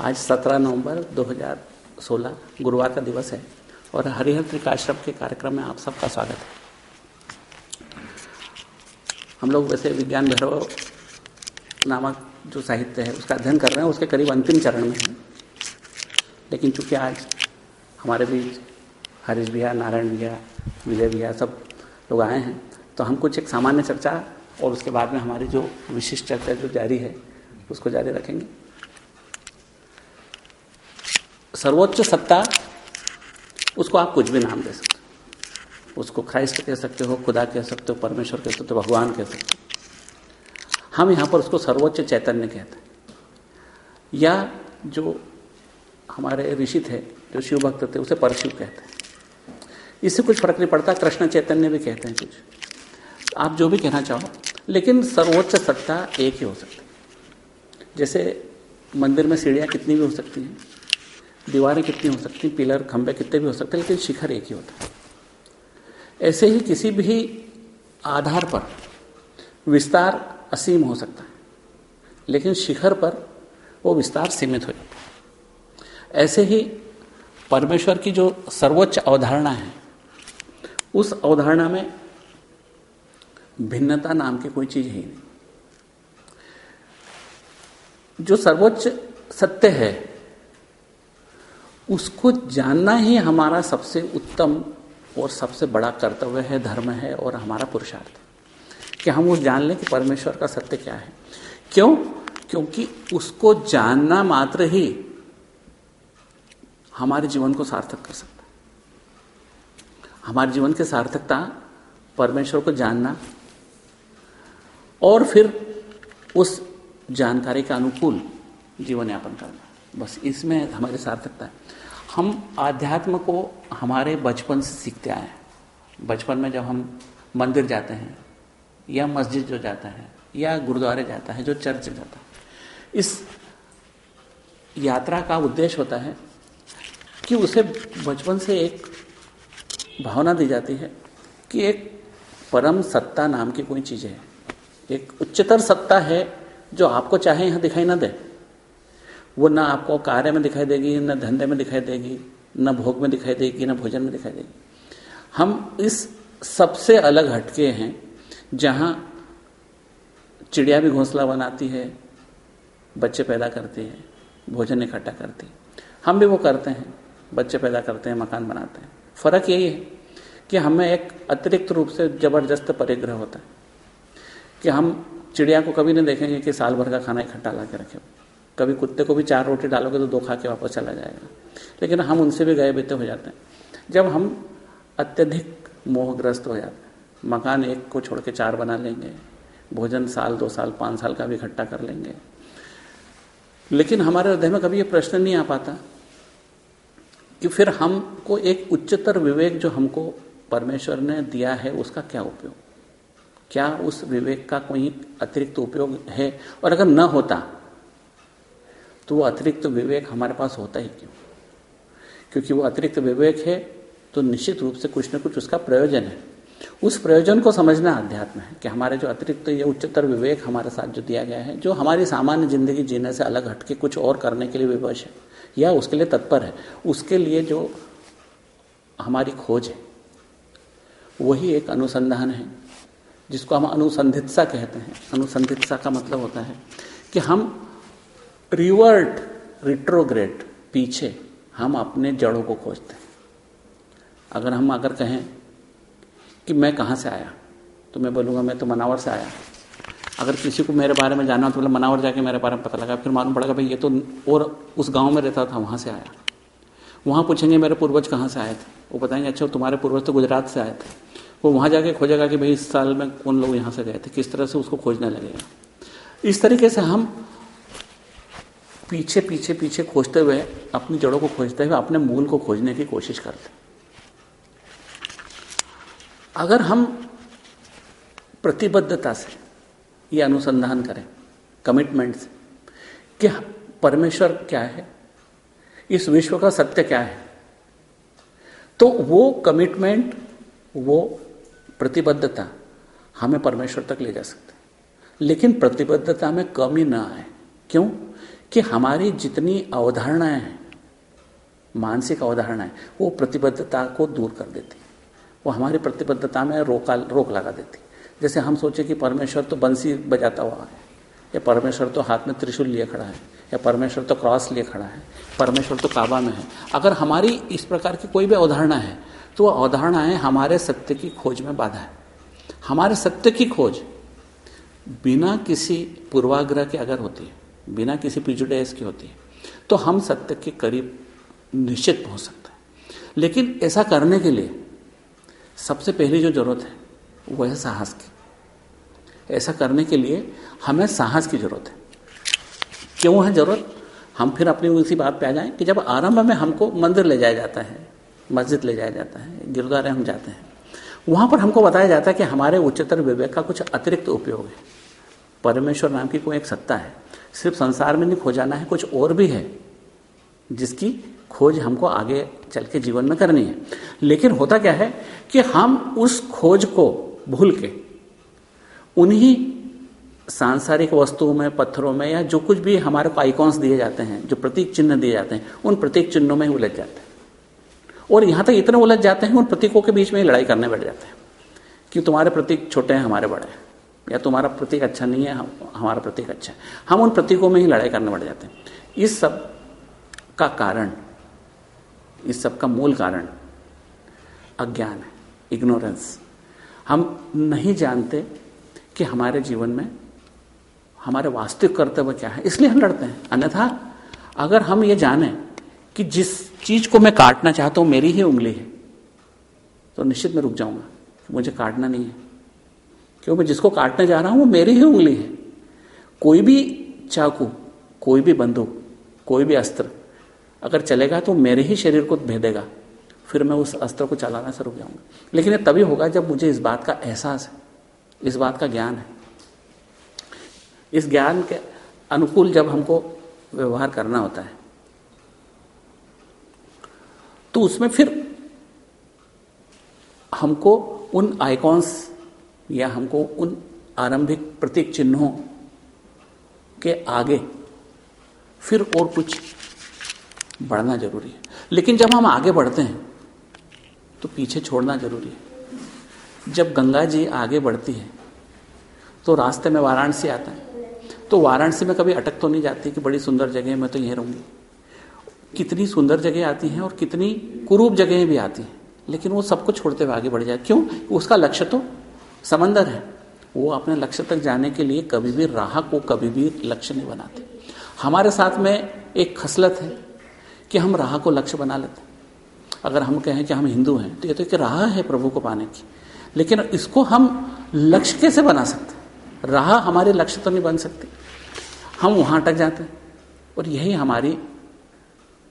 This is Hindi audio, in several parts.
आज 17 नवंबर 2016 गुरुवार का दिवस है और हरिहर त्रिकाश्रम के कार्यक्रम में आप सबका स्वागत है। हम लोग वैसे विज्ञान भैरव नामक जो साहित्य है, उसका अध्ययन कर रहे हैं, उसके करीब अंतिम चरण में हैं। लेकिन चूँकि आज हमारे बीच हरीश भैया, नारायण भैया, विजय भैया सब लोग आए हैं तो हम कुछ एक सामान्य चर्चा और उसके बाद में हमारी जो विशिष्ट चर्चा जो जारी है, उसको जारी रखेंगे। सर्वोच्च सत्ता, उसको आप कुछ भी नाम दे सकते हो। उसको ख्राइस्ट कह सकते हो, खुदा कह सकते हो, परमेश्वर कह सकते हो, भगवान कह सकते हो। हम यहाँ पर उसको सर्वोच्च चैतन्य कहते हैं। या जो हमारे ऋषि थे, जो शिव भक्त थे, उसे परशिव कहते हैं। इससे कुछ फ़र्क नहीं पड़ता, कृष्ण चैतन्य भी कहते हैं कुछ। आप जो भी कहना चाहो, लेकिन सर्वोच्च सत्ता एक ही हो सकती है। जैसे मंदिर में सीढ़ियाँ कितनी भी हो सकती हैं दीवारें कितनी हो सकती पिलर खंबे कितने भी हो सकते हैं, लेकिन शिखर एक ही होता है। ऐसे ही किसी भी आधार पर विस्तार असीम हो सकता है, लेकिन शिखर पर वो विस्तार सीमित हो जाता है। ऐसे ही परमेश्वर की जो सर्वोच्च अवधारणा है, उस अवधारणा में भिन्नता नाम की कोई चीज़ ही नहीं। जो सर्वोच्च सत्य है उसको जानना ही हमारा सबसे उत्तम और सबसे बड़ा कर्तव्य है, धर्म है और हमारा पुरुषार्थ। कि हम उस जान लें कि परमेश्वर का सत्य क्या है। क्यों? क्योंकि उसको जानना मात्र ही हमारे जीवन को सार्थक कर सकता है। हमारे जीवन की सार्थकता परमेश्वर को जानना और फिर उस जानकारी के अनुकूल जीवन यापन करना। बस इसमें हमारी सार्थकता है। हम आध्यात्म को हमारे बचपन से सीखते आए हैं। बचपन में जब हम मंदिर जाते हैं, या मस्जिद जो जाता है, या गुरुद्वारे जाता है, जो चर्च जाता है, इस यात्रा का उद्देश्य होता है कि उसे बचपन से एक भावना दी जाती है कि एक परम सत्ता नाम की कोई चीज़ है। एक उच्चतर सत्ता है जो आपको चाहे यहाँ दिखाई ना दे। वो ना आपको कार्य में दिखाई देगी, न धंधे में दिखाई देगी, न भोग में दिखाई देगी, न भोजन में दिखाई देगी। हम इस सबसे अलग हटके हैं, जहाँ चिड़िया भी घोंसला बनाती है, बच्चे पैदा करती है, भोजन इकट्ठा करती है। हम भी वो करते हैं, बच्चे पैदा करते हैं, मकान बनाते हैं। फ़र्क यही है कि हमें एक अतिरिक्त रूप से ज़बरदस्त परिग्रह होता है, कि हम चिड़िया को कभी नहीं देखेंगे कि साल भर का खाना इकट्ठा ला के रखे। कभी कुत्ते को भी चार रोटी डालोगे तो दो खा के वापस चला जाएगा। लेकिन हम उनसे भी गए बीते हो जाते हैं। जब हम अत्यधिक मोहग्रस्त हो जाते हैं, मकान एक को छोड़ के चार बना लेंगे, भोजन साल, दो साल, पाँच साल का भी इकट्ठा कर लेंगे। लेकिन हमारे हृदय में कभी ये प्रश्न नहीं आ पाता कि फिर हमको एक उच्चतर विवेक जो हमको परमेश्वर ने दिया है, उसका क्या उपयोग? क्या उस विवेक का कोई अतिरिक्त उपयोग है? और अगर न होता तो वो अतिरिक्त तो विवेक हमारे पास होता ही क्यों? क्योंकि वो अतिरिक्त तो विवेक है तो निश्चित रूप से कुछ न कुछ उसका प्रयोजन है। उस प्रयोजन को समझना अध्यात्म है कि हमारे जो अतिरिक्त तो ये उच्चतर विवेक हमारे साथ जो दिया गया है, जो हमारी सामान्य ज़िंदगी जीने से अलग हटके कुछ और करने के लिए विवश है, या उसके लिए तत्पर है, उसके लिए जो हमारी खोज है, वही एक अनुसंधान है, जिसको हम अनुसंधित्सा कहते हैं। अनुसंधित्सा का मतलब होता है कि हम रिवर्ट रिट्रोग्रेड पीछे, हम अपने जड़ों को खोजते हैं। अगर हम अगर कहें कि मैं कहाँ से आया तो मैं बोलूँगा, मैं तो मनावर से आया। अगर किसी को मेरे बारे में जानना हो तो बोले, मनावर जाके मेरे बारे में पता लगा फिर मालूम पड़ेगा भाई, ये तो और उस गाँव में रहता था, वहाँ से आया। वहाँ पूछेंगे, मेरे पूर्वज कहाँ से आए थे? वो बताएँगे अच्छा तुम्हारे पूर्वज तो गुजरात से आए थे। वो वहाँ जाके खोजेगा कि भाई, इस साल में कौन लोग यहाँ से गए थे? किस तरह से उसको खोजने लगेगा इस तरीके से हम पीछे पीछे पीछे खोजते हुए अपनी जड़ों को खोजते हुए अपने मूल को खोजने की कोशिश करते अगर हम प्रतिबद्धता से ये अनुसंधान करें कमिटमेंट से, कि परमेश्वर क्या है, इस विश्व का सत्य क्या है तो वो कमिटमेंट वो प्रतिबद्धता हमें परमेश्वर तक ले जा सकते लेकिन प्रतिबद्धता में कमी ना आए। क्यों? कि हमारी जितनी अवधारणाएँ हैं, मानसिक अवधारणाएँ, वो प्रतिबद्धता को दूर कर देती वो हमारी प्रतिबद्धता में रोका, रोक लगा देती जैसे हम सोचे कि परमेश्वर तो बंसी बजाता हुआ है, या परमेश्वर तो हाथ में त्रिशूल लिए खड़ा है, या परमेश्वर तो क्रॉस लिए खड़ा है, परमेश्वर तो काबा में है। अगर हमारी इस प्रकार की कोई भी अवधारणा है तो वह अवधारणाएँ हमारे सत्य की खोज में बाधा है। हमारे सत्य की खोज बिना किसी पूर्वाग्रह के अगर होती है बिना किसी प्रिजुडेस की होती है। तो हम सत्य के करीब निश्चित पहुँच सकते हैं। लेकिन ऐसा करने के लिए सबसे पहली जो ज़रूरत है वह है साहस की। ऐसा करने के लिए हमें साहस की ज़रूरत है। क्यों है ज़रूरत? हम फिर अपनी उसी बात पे आ जाएँ कि जब आरंभ में हमको मंदिर ले जाया जाता है, मस्जिद ले जाया जाता है गुरुद्वारे हम जाते हैं, वहाँ पर हमको बताया जाता है कि हमारे उच्चतर विवेक का कुछ अतिरिक्त उपयोग है। परमेश्वर नाम की कोई एक सत्ता है। सिर्फ़ संसार में नहीं, खोजाना है, कुछ और भी है, जिसकी खोज हमको आगे चल के जीवन में करनी है। लेकिन होता क्या है कि हम उस खोज को भूल के, उन्हीं सांसारिक वस्तुओं में, पत्थरों में, या जो कुछ भी हमारे को आइकॉन्स दिए जाते हैं, जो प्रतीक चिन्ह दिए जाते हैं, उन प्रतीक चिन्हों में ही उलझ जाते हैं। और यहाँ तक इतने उलझ जाते हैं, उन प्रतीकों के बीच में ही लड़ाई करने बैठ जाते हैं, कि तुम्हारे प्रतीक छोटे हैं, हमारे बड़े हैं। या तुम्हारा प्रतीक अच्छा नहीं है हमारा प्रतीक अच्छा है। हम उन प्रतीकों में ही लड़ाई करने बैठ जाते हैं। इस सब का कारण, इस सब का मूल कारण अज्ञान है, इग्नोरेंस। हम नहीं जानते कि हमारे जीवन में हमारे वास्तविक कर्तव्य क्या है, इसलिए हम लड़ते हैं। अन्यथा, अगर हम ये जाने कि जिस चीज़ को मैं काटना चाहता हूँ, मेरी ही उंगली है तो निश्चित मैं रुक जाऊँगा। मुझे काटना नहीं है। क्यों? मैं जिसको काटने जा रहा हूँ, वो मेरी ही उंगली है। कोई भी चाकू, कोई भी बंदूक, कोई भी अस्त्र, अगर चलेगा तो मेरे ही शरीर को भेदेगा। फिर मैं उस अस्त्र को चलाना से रुक जाऊँगा लेकिन ये तभी होगा जब मुझे इस बात का एहसास है, इस बात का ज्ञान है। इस ज्ञान के अनुकूल जब हमको व्यवहार करना होता है तो उसमें फिर हमको उन आइकॉन्स या हमको उन आरंभिक प्रतीक चिन्हों के आगे फिर और कुछ बढ़ना ज़रूरी है। लेकिन जब हम आगे बढ़ते हैं तो पीछे छोड़ना ज़रूरी है। जब गंगा जी आगे बढ़ती है तो रास्ते में वाराणसी आता है। तो वाराणसी में कभी अटक तो नहीं जाती कि बड़ी सुंदर जगह है, मैं तो यहीं रहूँगी। कितनी सुंदर जगह आती हैं और कितनी कुरूप जगह भी आती हैं, लेकिन वो सबको छोड़ते हुए आगे बढ़ जाए। क्यों? उसका लक्ष्य तो समंदर है। वो अपने लक्ष्य तक जाने के लिए कभी भी राह को कभी भी लक्ष्य नहीं बनाते। हमारे साथ में एक खसलत है कि हम राह को लक्ष्य बना लेते अगर हम कहें कि हम हिंदू हैं तो ये तो एक राह है प्रभु को पाने की। लेकिन इसको हम लक्ष्य कैसे बना सकते राह हमारे लक्ष्य तो नहीं बन सकती। हम वहाँ अटक जाते हैं और यही हमारी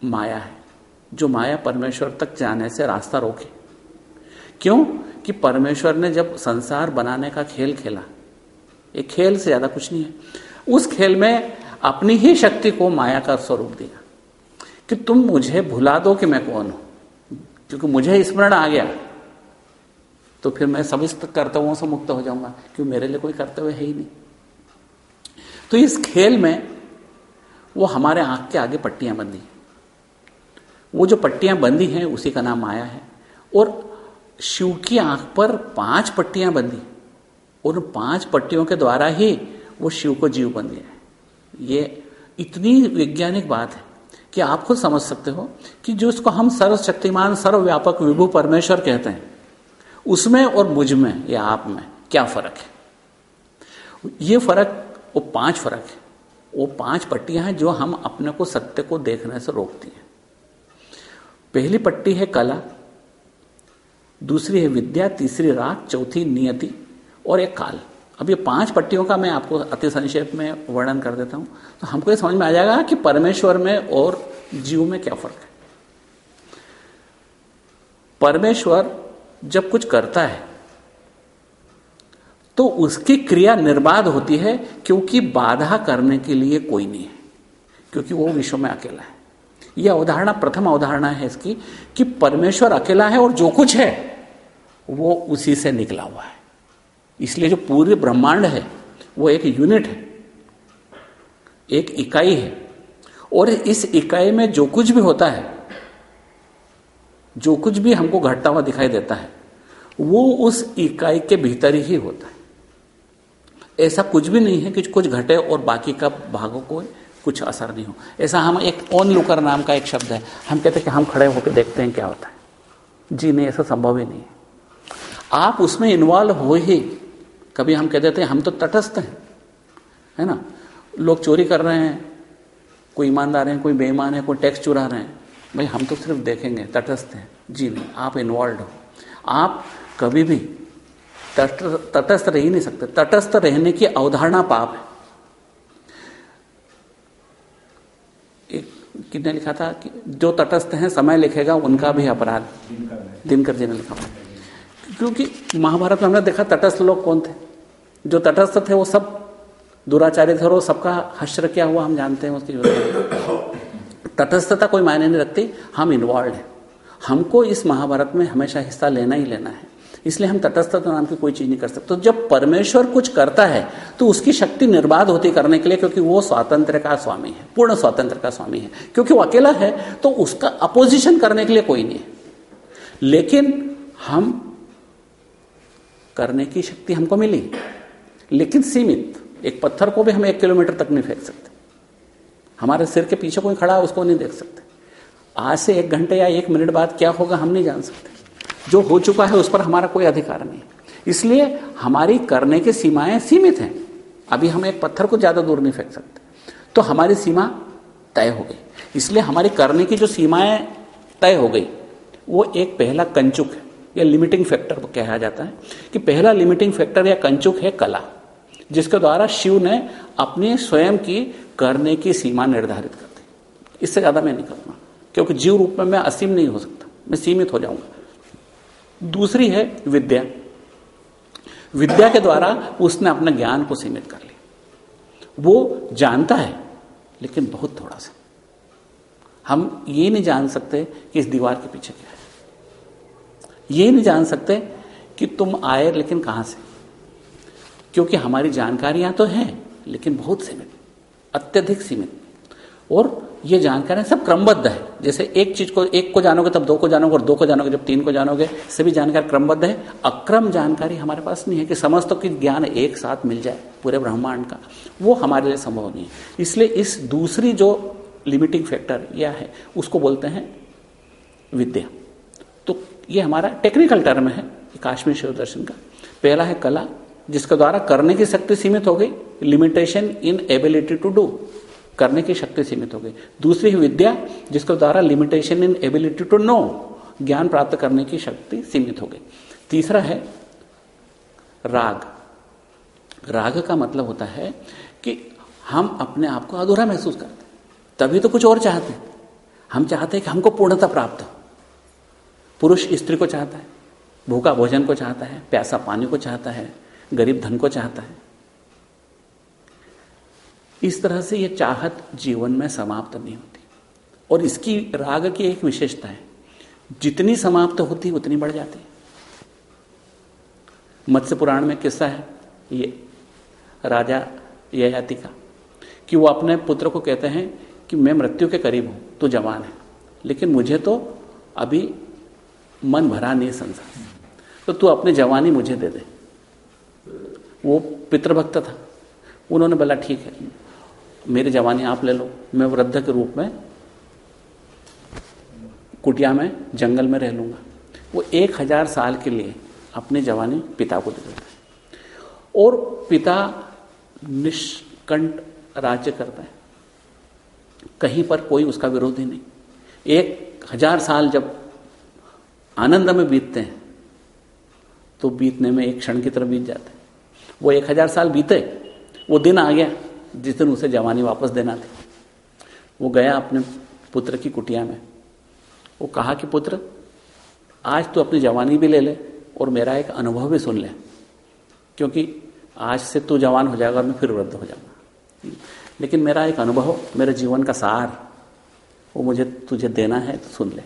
माया है, जो माया परमेश्वर तक जाने से रास्ता रोके। क्यों? कि परमेश्वर ने जब संसार बनाने का खेल खेला एक खेल से ज़्यादा कुछ नहीं है। उस खेल में अपनी ही शक्ति को माया का स्वरूप दिया कि तुम मुझे भुला दो कि मैं कौन हूँ। क्योंकि मुझे स्मरण आ गया तो फिर मैं सभी कर्तव्यों से मुक्त हो जाऊँगा, क्योंकि मेरे लिए कोई कर्तव्य है ही नहीं। तो इस खेल में वो हमारे आँख के आगे पट्टियाँ बंदी वो जो पट्टियाँ बंधी हैं, उसी का नाम माया है। और शिव की आँख पर पाँच पट्टियाँ बंदी और पाँच पट्टियों के द्वारा ही वो शिव को जीव बन गया ये इतनी वैज्ञानिक बात है कि आप खुद समझ सकते हो कि जो इसको हम सर्वशक्तिमान, सर्वव्यापक विभु परमेश्वर कहते हैं, उसमें और मुझमें या आप में क्या फ़र्क है? ये फ़र्क, वो पाँच फ़र्क है। वो पाँच पट्टियाँ हैं जो हम अपने को सत्य को देखने से रोकती हैं। पहली पट्टी है कला। दूसरी है विद्या, तीसरी राग, चौथी नियति और एक काल। अब ये पाँच पट्टियों का मैं आपको अति संक्षेप में वर्णन कर देता हूँ। तो हमको ये समझ में आ जाएगा कि परमेश्वर में और जीव में क्या फ़र्क है। परमेश्वर जब कुछ करता है तो उसकी क्रिया निर्बाध होती है क्योंकि बाधा करने के लिए कोई नहीं है, क्योंकि वो विश्व में अकेला है। यह अवधारणा, प्रथम अवधारणा है इसकी, कि परमेश्वर अकेला है और जो कुछ है, वो उसी से निकला हुआ है। इसलिए जो पूरे ब्रह्मांड है, वो एक यूनिट है, एक इकाई है। और इस इकाई में जो कुछ भी होता है, जो कुछ भी हमको घटता हुआ दिखाई देता है, वो उस इकाई के भीतर ही होता है। ऐसा कुछ भी नहीं है कि कुछ घटे और बाकी का भागों को कुछ असर नहीं हो। ऐसा हम एक ओन लुकर नाम का एक शब्द है। हम कहते हैं कि हम खड़े होकर देखते हैं क्या होता है। जी नहीं, ऐसा संभव ही नहीं है। आप उसमें इन्वॉल्व हो ही। कभी हम कह देते हैं, हम तो तटस्थ हैं। है ना? लोग चोरी कर रहे हैं। कोई ईमानदार हैं, कोई बेईमान है, कोई टैक्स चुरा रहे हैं। भाई, हम तो सिर्फ़ देखेंगे, तटस्थ हैं। जी नहीं, आप इन्वॉल्व हो। आप कभी भी तटस्थ रह ही नहीं सकते। तटस्थ रहने की अवधारणा पाप है। कितने लिखा था कि जो तटस्थ हैं, समय लिखेगा, उनका भी अपराध। दिनकर जी ने लिखा। क्योंकि महाभारत में हमने देखा तटस्थ लोग कौन थे? जो तटस्थ थे, वो सब दुराचार्य थे और सबका हश्र क्या हुआ, हम जानते हैं उसकी तटस्थता कोई मायने नहीं रखती, हम इन्वॉल्व हैं। हमको इस महाभारत में हमेशा हिस्सा लेना ही लेना है। इसलिए हम तटस्थता नाम की कोई चीज़ नहीं कर सकते। तो जब परमेश्वर कुछ करता है तो उसकी शक्ति निर्बाध होती करने के लिए, क्योंकि वो स्वातंत्र का स्वामी है, पूर्ण स्वातंत्र का स्वामी है। क्योंकि वो अकेला है तो उसका अपोजिशन करने के लिए कोई नहीं है। लेकिन हम, करने की शक्ति हमको मिली, लेकिन सीमित। एक पत्थर को भी हम एक किलोमीटर तक नहीं फेंक सकते। हमारे सिर के पीछे कोई खड़ा है, उसको नहीं देख सकते। आज से एक घंटे या एक मिनट बाद क्या होगा, हम नहीं जान सकते। जो हो चुका है उस पर हमारा कोई अधिकार नहीं। इसलिए हमारी करने की सीमाएँ सीमित हैं। अभी हम एक पत्थर को ज़्यादा दूर नहीं फेंक सकते। तो हमारी सीमा तय हो गई। इसलिए हमारी करने की जो सीमाएँ तय हो गई, वो एक पहला कंचुक है, या लिमिटिंग फैक्टर कहा जाता है कि पहला लिमिटिंग फैक्टर या कंचुक है कला, जिसके द्वारा शिव ने अपने स्वयं की करने की सीमा निर्धारित कर दी। इससे ज़्यादा मैं नहीं करना क्योंकि जीव रूप में मैं असीम नहीं हो सकता। मैं सीमित हो जाऊँगा। दूसरी है विद्या। विद्या के द्वारा उसने अपने ज्ञान को सीमित कर लिया। वो जानता है, लेकिन बहुत थोड़ा सा। हम ये नहीं जान सकते कि इस दीवार के पीछे क्या है। ये नहीं जान सकते कि तुम आए, लेकिन कहाँ से। क्योंकि हमारी जानकारियाँ तो हैं, लेकिन बहुत सीमित, अत्यधिक सीमित। और ये जानकारी सब क्रमबद्ध है। जैसे एक चीज़ को, एक को जानोगे तब दो को जानोगे और दो को जानोगे जब तीन को जानोगे, सभी जानकारी क्रमबद्ध है। अक्रम जानकारी हमारे पास नहीं है कि समस्त की ज्ञान एक साथ मिल जाए, पूरे ब्रह्मांड का। वो हमारे लिए संभव नहीं है। इसलिए इस दूसरी जो लिमिटिंग फैक्टर यह है, उसको बोलते हैं विद्या। तो ये हमारा टेक्निकल टर्म है, काश्मीर शिव दर्शन का। पहला है कला, जिसके द्वारा करने की शक्ति सीमित हो गई। Limitation in ability to do करने की शक्ति सीमित हो गई। दूसरी विद्या, जिसके द्वारा limitation in ability to know ज्ञान प्राप्त करने की शक्ति सीमित हो गई। तीसरा है राग। राग का मतलब होता है कि हम अपने आप को अधूरा महसूस करते तभी तो कुछ और चाहते हैं। हम चाहते हैं कि हमको पूर्णता प्राप्त हो। पुरुष स्त्री को चाहता है, भूखा भोजन को चाहता है, प्यासा पानी को चाहता है, गरीब धन को चाहता है। इस तरह से यह चाहत जीवन में समाप्त नहीं होती। और इसकी राग की एक विशेषता है, जितनी समाप्त होती उतनी बढ़ जाती। मत्स्य पुराण में किस्सा है, ये राजा ययाति का कि वो अपने पुत्र को कहते हैं कि मैं मृत्यु के करीब हूँ तो जवान है, लेकिन मुझे तो अभी मन भरा नहीं संसार तो तू अपनी जवानी मुझे दे दे। वो पितृभक्त था। उन्होंने बोला, ठीक है मेरी जवानी आप ले लो। मैं वृद्ध के रूप में कुटिया में, जंगल में रह लूँगा। वो एक हज़ार साल के लिए अपनी जवानी पिता को दे देता है। और पिता निष्कंठ राज्य करता है। कहीं पर कोई उसका विरोधी नहीं। एक हज़ार साल जब आनंद में बीतते हैं तो बीतने में एक क्षण की तरह बीत जाते हैं। वो एक हज़ार साल बीते, वो दिन आ गया। जिस दिन उसे जवानी वापस देना थी। वो गया अपने पुत्र की कुटिया में। वो कहा कि, पुत्र, आज तो अपनी जवानी भी ले ले और मेरा एक अनुभव भी सुन ले, क्योंकि आज से तू जवान हो जाएगा और मैं फिर वृद्ध हो जाऊँगा। लेकिन मेरा एक अनुभव, मेरे जीवन का सार, वो मुझे, तुझे देना है तो सुन ले।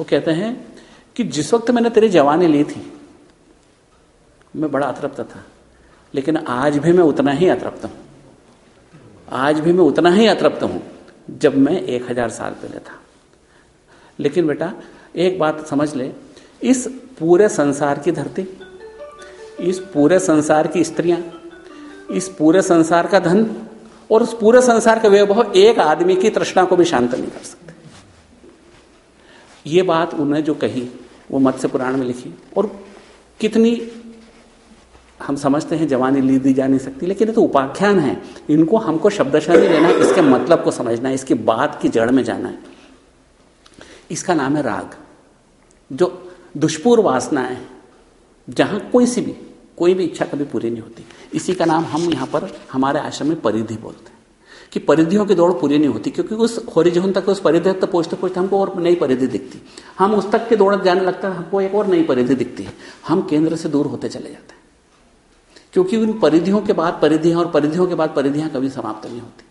वो कहते हैं कि, जिस वक्त मैंने तेरी जवानी ली थी, मैं बड़ा अतृप्त था, लेकिन आज भी मैं उतना ही अतृप्त हूँ। आज भी मैं उतना ही अतृप्त हूँ, जब मैं एक हज़ार साल पहले था। लेकिन बेटा, एक बात समझ ले, इस पूरे संसार की धरती, इस पूरे संसार की स्त्रियाँ, इस पूरे संसार का धन और उस पूरे संसार का वैभव एक आदमी की तृष्णा को भी शांत नहीं कर सकते। ये बात उन्हें जो कही, वो मत्स्य पुराण में लिखी, और कितनी हम समझते हैं जवानी ली दी जा नहीं सकती, लेकिन ये तो उपाख्यान है। इनको हमको शब्दशः नहीं लेना इसके मतलब को समझना है, इसकी बात की जड़ में जाना है। इसका नाम है राग, जो दुष्पूर वासना है, जहाँ कोई सी भी, कोई भी इच्छा कभी पूरी नहीं होती। इसी का नाम हम यहाँ पर हमारे आश्रम में परिधि बोलते हैं। कि परिधियों की दौड़ पूरी नहीं होती, क्योंकि उस होरिजोन तक उस परिधि तक पहुँचते पहुँचते हमको और नई परिधि दिखती। हम उस तक की दौड़ जाने लगता है, हमको एक और नई परिधि दिखती है। हम केंद्र से दूर होते चले जाते हैं। क्योंकि उन परिधियों के बाद परिधियाँ और परिधियों के बाद परिधियाँ कभी समाप्त नहीं होती।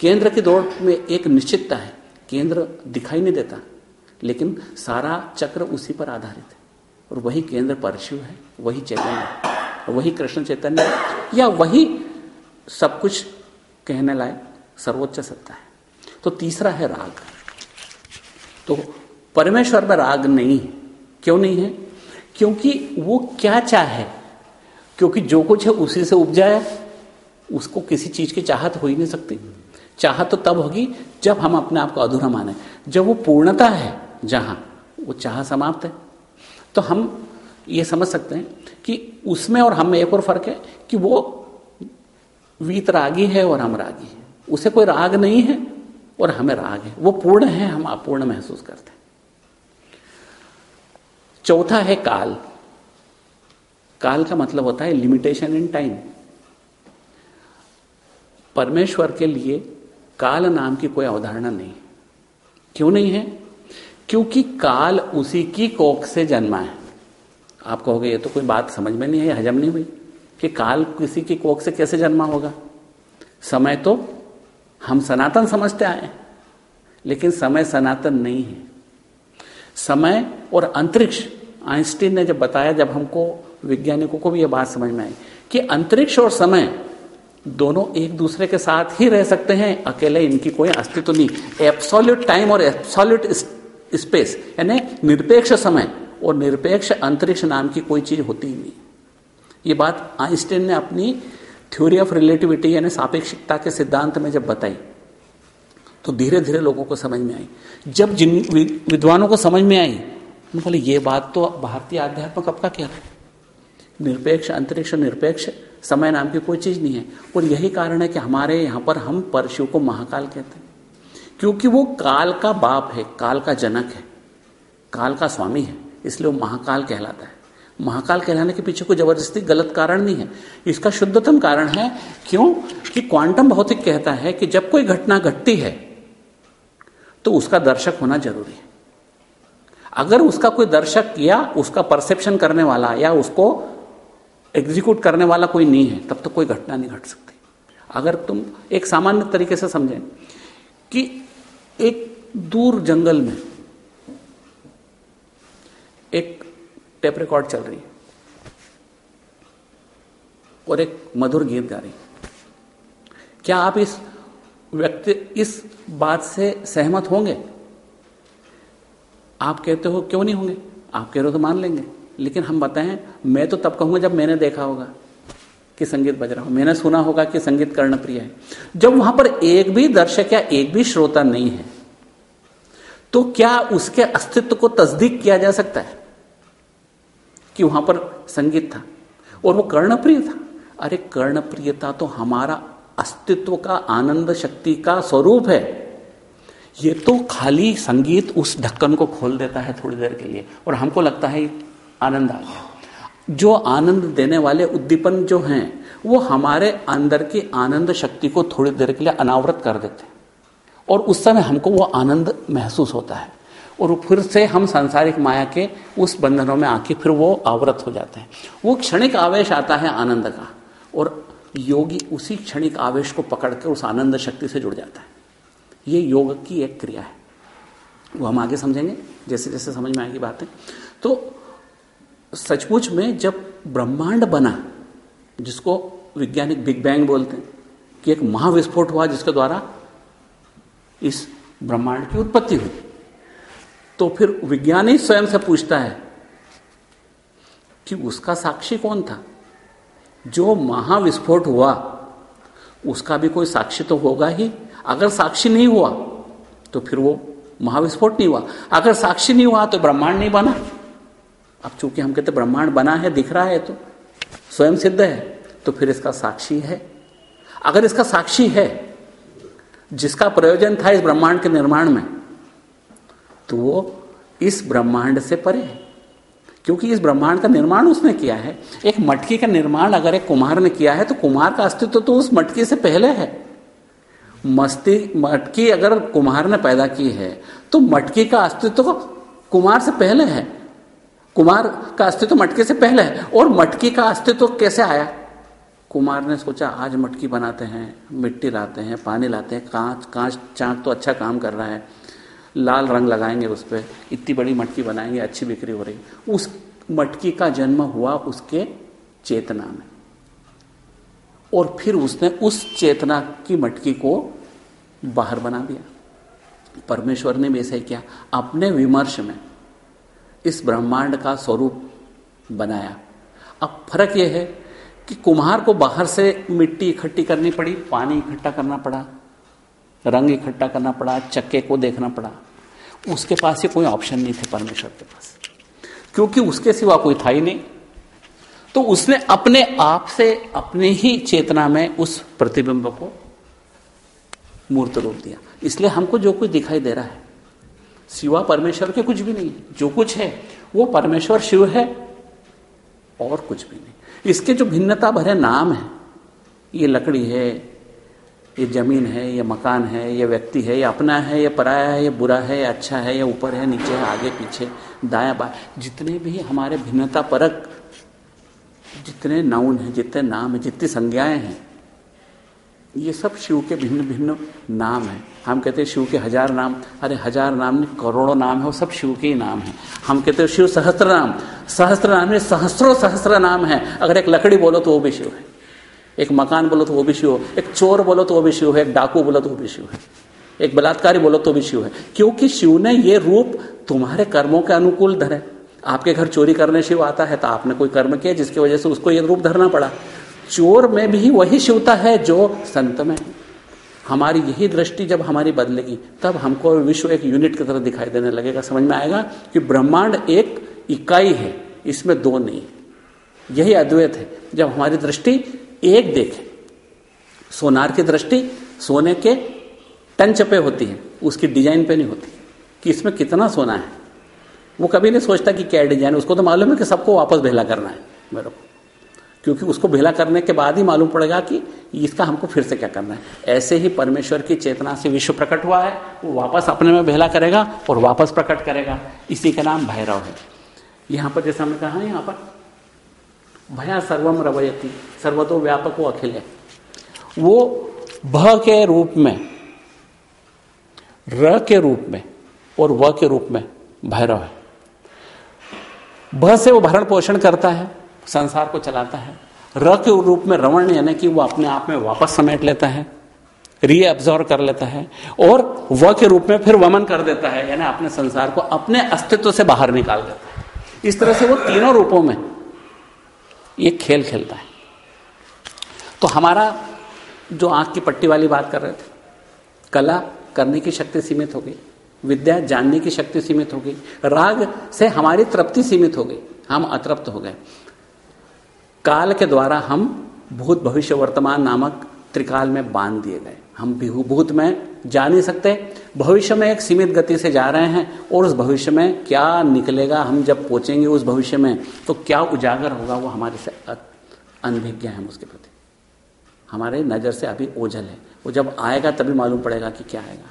केंद्र की दौड़ में एक निश्चितता है, केंद्र दिखाई नहीं देता, लेकिन सारा चक्र उसी पर आधारित है। और वही केंद्र परशु है, वही चैतन्य है वही कृष्ण चैतन्य है, या वही सब कुछ कहने लायक सर्वोच्च सत्ता है। तो तीसरा है राग। तो परमेश्वर में राग नहीं है क्यों नहीं है? क्योंकि वो क्या चाहे क्योंकि जो कुछ है उसी से उपजाया। उसको किसी चीज़ की चाहत हो ही नहीं सकती। चाहत तो तब होगी जब हम अपने आप को अधूरा माने। जब वो पूर्णता है, जहाँ वो चाह समाप्त है। तो हम ये समझ सकते हैं कि उसमें और हम में एक और फ़र्क है कि वो वीत रागी है और हम रागी है। उसे कोई राग नहीं है और हमें राग है। वो पूर्ण है, हम अपूर्ण महसूस करते हैं। चौथा है काल। काल का मतलब होता है लिमिटेशन इन टाइम परमेश्वर के लिए काल नाम की कोई अवधारणा नहीं क्यों नहीं है? क्योंकि काल उसी की कोख से जन्मा है। आप कहोगे, ये तो कोई बात समझ में नहीं है हजम नहीं हुई। कि काल किसी की कोख से कैसे जन्मा होगा? समय तो हम सनातन समझते आए लेकिन समय सनातन नहीं है। समय और अंतरिक्ष, आइंस्टीन ने जब बताया, जब हमको वैज्ञानिकों को भी यह बात समझ में आई कि अंतरिक्ष और समय दोनों एक दूसरे के साथ ही रह सकते हैं, अकेले इनकी कोई अस्तित्व नहीं। एब्सोल्यूट टाइम और एब्सोल्यूट स्पेस यानी निरपेक्ष समय और निरपेक्ष अंतरिक्ष नाम की कोई चीज़ होती ही नहीं। ये बात आइंस्टाइन ने अपनी थ्योरी ऑफ़ रिलेटिविटी यानी सापेक्षिकता के सिद्धांत में जब बताई तो धीरे धीरे लोगों को समझ में आई। जब जिन विद्वानों को समझ में आई बोले, ये बात तो भारतीय आध्यात्म कब का क्या है निरपेक्ष, अंतरिक्ष निरपेक्ष समय नाम की कोई चीज़ नहीं है। और यही कारण है कि हमारे यहाँ पर हम परशु को महाकाल कहते हैं। क्योंकि वो काल का बाप है, काल का जनक है, काल का स्वामी है, इसलिए वो महाकाल कहलाता है। महाकाल कहलाने के पीछे कोई ज़बरदस्ती गलत कारण नहीं है। इसका शुद्धतम कारण है, क्यों? कि क्वांटम भौतिक कहता है कि जब कोई घटना घटती है तो उसका दर्शक होना ज़रूरी है। अगर उसका कोई दर्शक या उसका परसेप्शन करने वाला या उसको एग्जीक्यूट करने वाला कोई नहीं है, तब तो कोई घटना नहीं घट सकती। अगर तुम एक सामान्य तरीके से समझें कि एक दूर जंगल में एक टेप रिकॉर्ड चल रही है और एक मधुर गीत गा रही है। क्या आप इस व्यक्ति, इस बात से सहमत होंगे? आप कहते हो, क्यों नहीं होंगे? आप कह रहे हो तो मान लेंगे। लेकिन हम बताएँ, मैं तो तब कहूँगा जब मैंने देखा होगा कि संगीत बज रहा हो। मैंने सुना होगा कि संगीत कर्णप्रिय है। जब वहाँ पर एक भी दर्शक या एक भी श्रोता नहीं है तो क्या उसके अस्तित्व को तस्दीक किया जा सकता है? कि वहाँ पर संगीत था और वो कर्णप्रिय था। अरे, कर्णप्रियता तो हमारा अस्तित्व का, आनंद शक्ति का स्वरूप है। ये तो खाली संगीत उस ढक्कन को खोल देता है थोड़ी देर के लिए। और हमको लगता है आनंद आ गया। जो आनंद देने वाले उद्दीपन जो हैं, वो हमारे अंदर की आनंद शक्ति को थोड़ी देर के लिए अनावृत कर देते हैं। और उस समय हमको वो आनंद महसूस होता है। और फिर से हम सांसारिक माया के उस बंधनों में आके फिर वो आवृत हो जाते हैं। वो क्षणिक आवेश आता है आनंद का। और योगी उसी क्षणिक आवेश को पकड़कर उस आनंद शक्ति से जुड़ जाता है। ये योग की एक क्रिया है। वो हम आगे समझेंगे जैसे जैसे समझ में आएगी बातें। तो सचमुच में जब ब्रह्मांड बना, जिसको वैज्ञानिक बिग बैंग बोलते हैं, कि एक महाविस्फोट हुआ जिसके द्वारा इस ब्रह्मांड की उत्पत्ति हुई तो फिर विज्ञानी स्वयं से पूछता है कि उसका साक्षी कौन था? जो महाविस्फोट हुआ, उसका भी कोई साक्षी तो होगा ही। अगर साक्षी नहीं हुआ तो फिर वो महाविस्फोट नहीं हुआ। अगर साक्षी नहीं हुआ तो ब्रह्मांड नहीं बना। अब चूँकि हम कहते ब्रह्मांड बना है, दिख रहा है तो स्वयं सिद्ध है तो फिर इसका साक्षी है। अगर इसका साक्षी है, जिसका प्रयोजन था इस ब्रह्मांड के निर्माण में तो वो इस ब्रह्मांड से परे है। क्योंकि इस ब्रह्मांड का निर्माण उसने किया है। एक मटकी का निर्माण अगर एक कुमार ने किया है तो कुमार का अस्तित्व तो उस मटकी से पहले है। मस्ती, मटकी अगर कुमार ने पैदा की है तो मटकी का अस्तित्व तो कुमार से पहले है। कुमार का अस्तित्व मटके से पहले है, और मटकी का अस्तित्व कैसे आया? कुमार ने सोचा, आज मटकी बनाते हैं, मिट्टी लाते हैं, पानी लाते हैं, कांच कांच, चाक तो अच्छा काम कर रहा है। लाल रंग लगाएँगे उस पर इतनी बड़ी मटकी बनाएँगे, अच्छी बिक्री हो रही। उस मटकी का जन्म हुआ उसके चेतना में। और फिर उसने उस चेतना की मटकी को बाहर बना दिया। परमेश्वर ने भी ऐसा किया। अपने विमर्श में इस ब्रह्मांड का स्वरूप बनाया। अब फ़र्क यह है कि कुम्हार को बाहर से मिट्टी इकट्ठी करनी पड़ी, पानी इकट्ठा करना पड़ा, रंग इकट्ठा करना पड़ा, चक्के को देखना पड़ा। उसके पास ये कोई ऑप्शन नहीं थे परमेश्वर के पास। क्योंकि उसके सिवा कोई था ही नहीं। तो उसने अपने आप से अपने ही चेतना में उस प्रतिबिंब को मूर्त रूप दिया। इसलिए हमको जो कुछ दिखाई दे रहा है सिवा परमेश्वर के कुछ भी नहीं जो कुछ है, वो परमेश्वर शिव है, और कुछ भी नहीं। इसके जो भिन्नता भरे नाम है, ये लकड़ी है, ये ज़मीन है, ये मकान है, ये व्यक्ति है, ये अपना है, ये पराया है, ये बुरा है, ये अच्छा है, ये ऊपर है, नीचे है, आगे पीछे, दाया बाया जितने भी हमारे भिन्नता परक जितने नाउन हैं, जितने नाम हैं, जितनी संज्ञाएँ हैं ये सब शिव के भिन्न भिन्न नाम हैं। हम कहते हैं शिव के हज़ार नाम। अरे हज़ार नाम नहीं, करोड़ों नाम है, वो सब शिव के ही नाम है। हम कहते हैं शिव सहस्त्र नाम। सहस्त्र नाम में सहस्त्रों सहस्त्र नाम है। अगर एक लकड़ी बोलो तो वो भी शिव है। एक मकान बोलो तो वो भी शिव हो। एक चोर बोलो तो वो भी शिव है। एक डाकू बोलो तो वो भी शिव है। एक बलात्कारी बोलो तो भी शिव है। क्योंकि शिव ने ये रूप तुम्हारे कर्मों के अनुकूल धरे। आपके घर चोरी करने शिव आता है तो आपने कोई कर्म किया जिसकी वजह से उसको ये रूप धरना पड़ा। चोर में भी वही शिवता है जो संत में। हमारी यही दृष्टि जब हमारी बदलेगी, तब हमको विश्व एक यूनिट की तरह दिखाई देने लगेगा। समझ में आएगा कि ब्रह्मांड एक इकाई है, इसमें दो नहीं यही अद्वैत है। जब हमारी दृष्टि एक देखे, सोनार की दृष्टि सोने के टंच पे होती है, उसकी डिज़ाइन पे नहीं होती, कि इसमें कितना सोना है। वो कभी नहीं सोचता कि क्या डिज़ाइन उसको तो मालूम है कि सबको वापस भेला करना है। मेरे को क्योंकि उसको भेला करने के बाद ही मालूम पड़ेगा कि इसका हमको फिर से क्या करना है। ऐसे ही परमेश्वर की चेतना से विश्व प्रकट हुआ है, वो वापस अपने में भेला करेगा और वापस प्रकट करेगा। इसी का नाम भैरव है। यहाँ पर जैसा हमने कहा, यहाँ पर भया सर्वम रवयती, सर्वतो व्यापक अखिल है। वो भ के रूप में, र के रूप में और व के रूप में भैरव है। भ से वो भरण पोषण करता है संसार को चलाता है। र के रूप में रवण यानी कि वो अपने आप में वापस समेट लेता है रीअब्जॉर्व कर लेता है और व के रूप में फिर वमन कर देता है, यानी अपने संसार को अपने अस्तित्व से बाहर निकाल देता है। इस तरह से वो तीनों रूपों में ये खेल खेलता है। तो हमारा जो आँख की पट्टी वाली बात कर रहे थे, कला करने की शक्ति सीमित हो गई, विद्या जानने की शक्ति सीमित हो गई, राग से हमारी तृप्ति सीमित हो गई, हम अतृप्त हो गए। काल के द्वारा हम भूत भविष्य वर्तमान नामक त्रिकाल में बाँध दिए गए। हम भूत में, जा नहीं सकते। भविष्य में एक सीमित गति से जा रहे हैं और उस भविष्य में क्या निकलेगा, हम जब पहुँचेंगे उस भविष्य में तो क्या उजागर होगा वो हमारे से अनभिज्ञ है उसके प्रति। हमारे नज़र से अभी ओझल है। वो जब आएगा तभी मालूम पड़ेगा कि क्या आएगा।